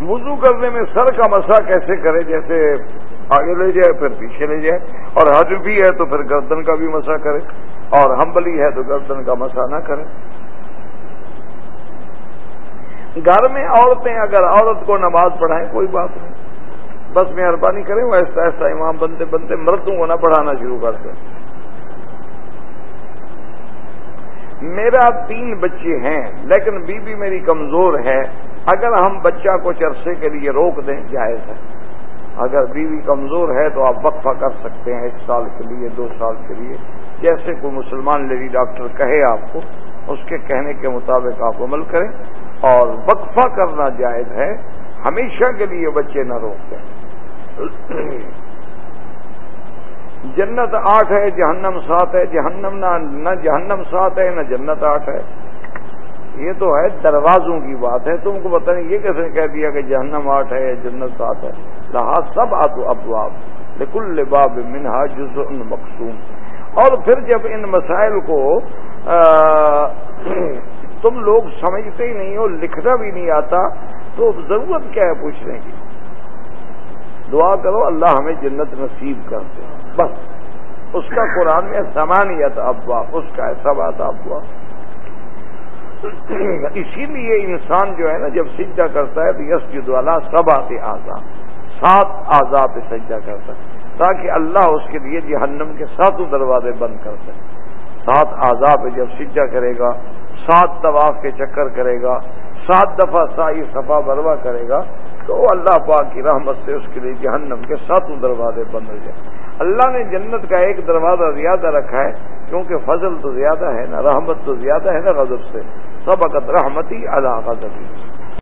وضو کرنے میں سر کا مسا کیسے کرے، جیسے آگے لے جائے، پھر پیچھے لے جائے۔ اور حج بھی ہے تو پھر گردن کا بھی مسا کرے۔ اور ہمبلی ہے تو گردن کا مسا نہ کرے۔ گھر میں عورتیں اگر عورت کو نماز پڑھائیں، کوئی بات نہیں۔ بس مہربانی کریں، وہ ایسا ایسا امام بنتے بنتے مردوں کو نہ پڑھانا شروع کر دیں۔ میرا تین بچے ہیں، لیکن بیوی بی میری کمزور ہے۔ اگر ہم بچہ کو چرسے کے لیے روک دیں، جائز ہے۔ اگر بیوی کمزور ہے تو آپ وقفہ کر سکتے ہیں ایک سال کے لیے، دو سال کے لیے۔ جیسے کوئی مسلمان لیڈی ڈاکٹر کہے آپ کو، اس کے کہنے کے مطابق آپ عمل کریں۔ اور وقفہ کرنا جائز ہے، ہمیشہ کے لیے بچے نہ روک دیں جنت آٹھ ہے، جہنم سات ہے۔ جہنم نہ جہنم سات ہے، نہ جنت آٹھ ہے۔ یہ تو ہے دروازوں کی بات ہے تم کو پتہ نہیں یہ کیسے کہہ دیا کہ جہنم آٹھ ہے یا جنت سات ہے۔ لہٰ سب آتو ابواب۔ لکل لباب منہا جز مقصوم اور پھر جب ان مسائل کو تم لوگ سمجھتے ہی نہیں ہو، لکھنا بھی نہیں آتا، تو ضرورت کیا ہے پوچھنے کی؟ دعا کرو اللہ ہمیں جنت نصیب کر دے۔ بس، اس کا قرآن میں سمانیت ابوا اس کا ایسا بات ابوا اسی لیے انسان جو ہے نا، جب سجدہ کرتا ہے، تو یس جد والا سب آتے آزاد سات آزاد سجدہ کرتا ہے، تاکہ اللہ اس کے لیے جہنم کے ساتوں دروازے بند کر سکے سات آزاد جب سجدہ کرے گا، سات طواف کے چکر کرے گا، سات دفعہ سائی صفا بروا کرے گا، تو اللہ پاک کی رحمت سے اس کے لیے جہنم کے ساتوں دروازے بند ہو جائیں اللہ نے جنت کا ایک دروازہ زیادہ رکھا ہے، کیونکہ فضل تو زیادہ ہے نا، رحمت تو زیادہ ہے نا غضب سے۔ سبقت رحمتي على غضبي.